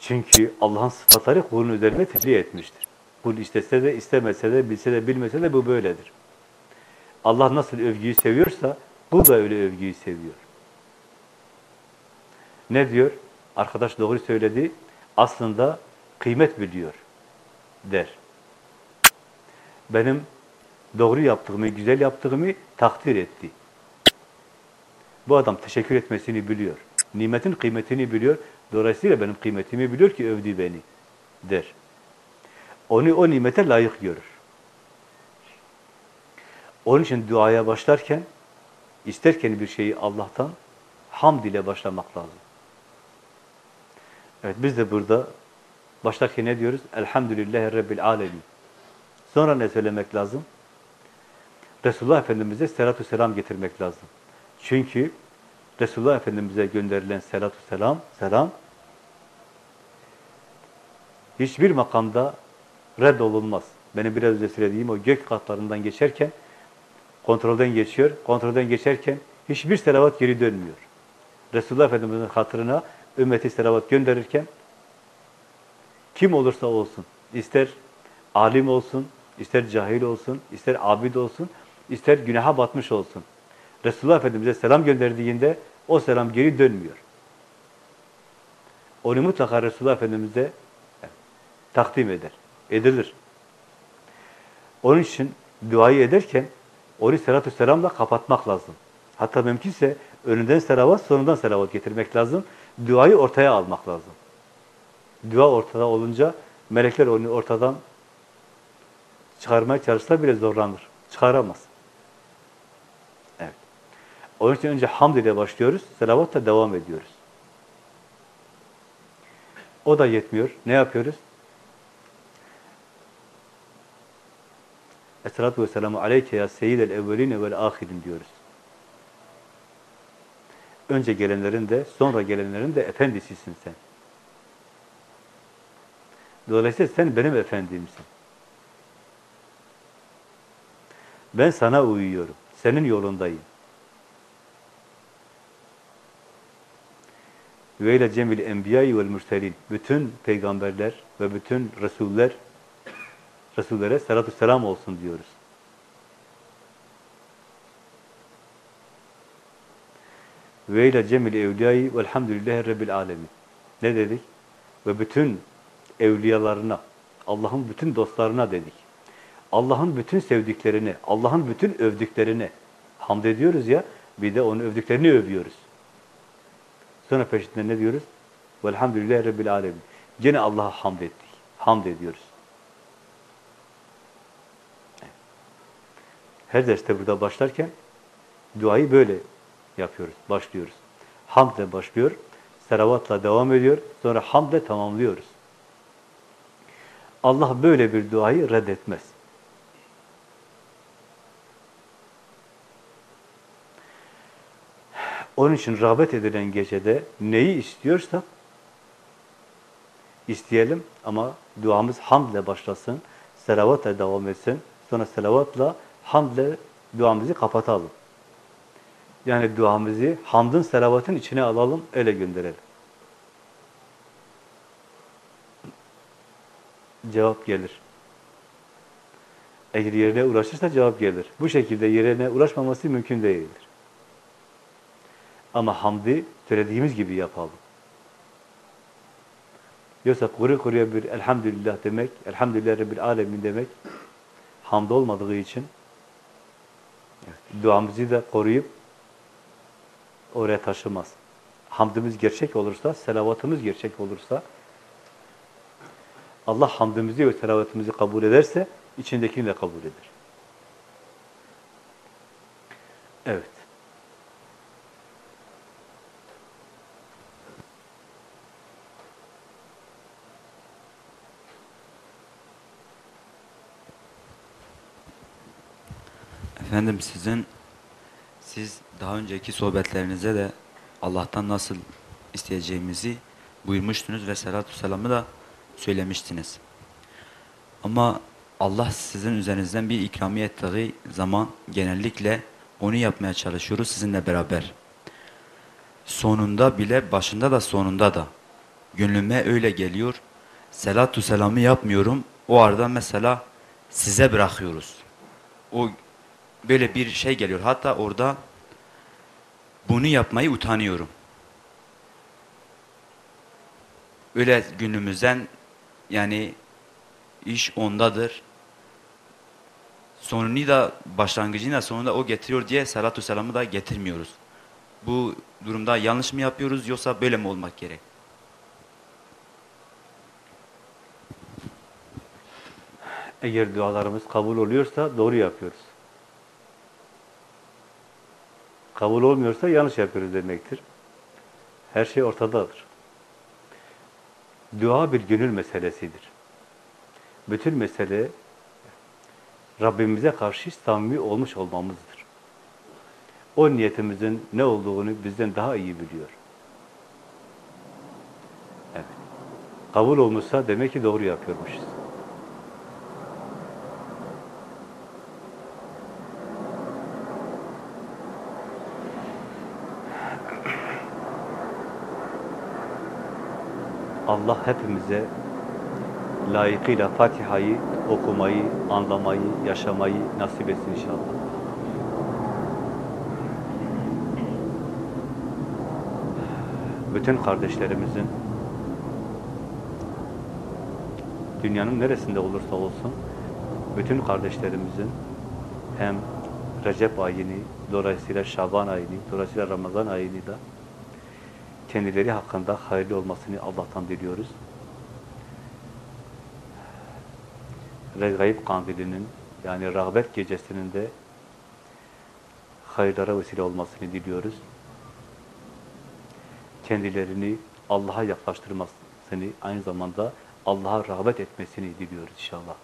Çünkü Allah'ın sıfatları kulun üzerine tebliğ etmiştir. Kul istese de, istemese de, bilse de, bilmese de bu böyledir. Allah nasıl övgüyü seviyorsa, bu da öyle övgüyü seviyor. Ne diyor? Arkadaş doğru söyledi. Aslında kıymet biliyor der. Benim doğru yaptığımı, güzel yaptığımı takdir etti. Bu adam teşekkür etmesini biliyor. Nimetin kıymetini biliyor. Dolayısıyla benim kıymetimi biliyor ki övdü beni der. Onu o nimete layık görür. Onun için duaya başlarken, isterken bir şeyi Allah'tan hamd ile başlamak lazım. Evet biz de burada başlarken ne diyoruz? Elhamdülillahi Rabbil Alemin. Sonra ne söylemek lazım? Resulullah Efendimiz'e selatü selam getirmek lazım. Çünkü Resulullah Efendimiz'e gönderilen selatü selam, selam hiçbir makamda reddolunmaz. Benim biraz önce söylediğim o gök katlarından geçerken kontrolden geçiyor. Kontrolden geçerken hiçbir selavat geri dönmüyor. Resulullah Efendimiz'in hatırına ümmeti selavat gönderirken kim olursa olsun, ister alim olsun, ister cahil olsun, ister abid olsun, ister günaha batmış olsun. Resulullah Efendimiz'e selam gönderdiğinde o selam geri dönmüyor. Onu mutlaka Resulullah Efendimiz'e takdim eder, edilir. Onun için duayı ederken onu selatü selamla kapatmak lazım. Hatta mümkünse önünden selavat, sonundan selavat getirmek lazım. Duayı ortaya almak lazım. Dua ortada olunca melekler onu ortadan çıkarmaya çalışsa bile zorlanır. Çıkaramaz. Onun için önce hamd ile başlıyoruz, selavatla devam ediyoruz. O da yetmiyor. Ne yapıyoruz? Esselatu ve selamu aleyke ya seyyidel evveline vel ahirin diyoruz. Önce gelenlerin de, sonra gelenlerin de efendisisin sen. Dolayısıyla sen benim efendimsin. Ben sana uyuyorum. Senin yolundayım. Ve ile cemil enbiyayı vel mürselin. Bütün peygamberler ve bütün resuller Resullere salatu selam olsun diyoruz. Ve ile cemil evliyayı velhamdülillahi rabbil alemin. Ne dedik? Ve bütün evliyalarına, Allah'ın bütün dostlarına dedik. Allah'ın bütün sevdiklerine, Allah'ın bütün övdüklerine hamd ediyoruz ya, bir de onun övdüklerini övüyoruz. Sonra peşinden ne diyoruz? Velhamdülillahi rabbil alemin. Gene Allah'a hamd ettik. Hamd ediyoruz. Her derste burada başlarken duayı böyle yapıyoruz, başlıyoruz. Hamdle başlıyor, selavatla devam ediyor, sonra hamdle tamamlıyoruz. Allah böyle bir duayı reddetmez. Onun için rağbet edilen gecede neyi istiyorsak isteyelim ama duamız hamdle başlasın, selavatla devam etsin. Sonra selavatla, hamdle duamızı kapatalım. Yani duamızı hamdın, selavatın içine alalım, öyle gönderelim. Cevap gelir. Eğer yerine ulaşırsa cevap gelir. Bu şekilde yerine ulaşmaması mümkün değildir. Ama hamdi söylediğimiz gibi yapalım. Yoksa kuru kuruya bir elhamdülillah demek, elhamdülillah Rabbil alemin demek hamd olmadığı için duamızı da koruyup oraya taşımaz. Hamdımız gerçek olursa, selavatımız gerçek olursa Allah hamdımızı ve selavatımızı kabul ederse içindekini de kabul eder. Evet. Efendim sizin siz daha önceki sohbetlerinizde de Allah'tan nasıl isteyeceğimizi buyurmuştunuz ve salatu selamı da söylemiştiniz. Ama Allah sizin üzerinizden bir ikramiye ettiği zaman genellikle onu yapmaya çalışıyoruz sizinle beraber. Sonunda bile başında da sonunda da gönlüme öyle geliyor. Salatu selamı yapmıyorum. O arada mesela size bırakıyoruz. O böyle bir şey geliyor. Hatta orada bunu yapmayı utanıyorum. Öyle günümüzden yani iş ondadır. Sonunu da başlangıcını da sonunda o getiriyor diye salatu selamı da getirmiyoruz. Bu durumda yanlış mı yapıyoruz yoksa böyle mi olmak gerek? Eğer dualarımız kabul oluyorsa doğru yapıyoruz. Kabul olmuyorsa yanlış yapıyoruz demektir. Her şey ortadadır. Dua bir gönül meselesidir. Bütün mesele Rabbimize karşı samimi olmuş olmamızdır. O niyetimizin ne olduğunu bizden daha iyi biliyor. Evet. Kabul olmuşsa demek ki doğru yapıyormuşuz. Allah hepimize layıkıyla Fatiha'yı okumayı, anlamayı, yaşamayı nasip etsin inşallah. Bütün kardeşlerimizin dünyanın neresinde olursa olsun bütün kardeşlerimizin hem Recep ayını, dolayısıyla Şaban ayını, dolayısıyla Ramazan ayını da kendileri hakkında hayırlı olmasını Allah'tan diliyoruz. Regaib kandilinin yani rağbet gecesinin de hayırlara vesile olmasını diliyoruz. Kendilerini Allah'a yaklaştırmasını, aynı zamanda Allah'a rağbet etmesini diliyoruz inşallah.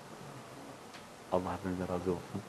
Allah hepinizden razı olsun.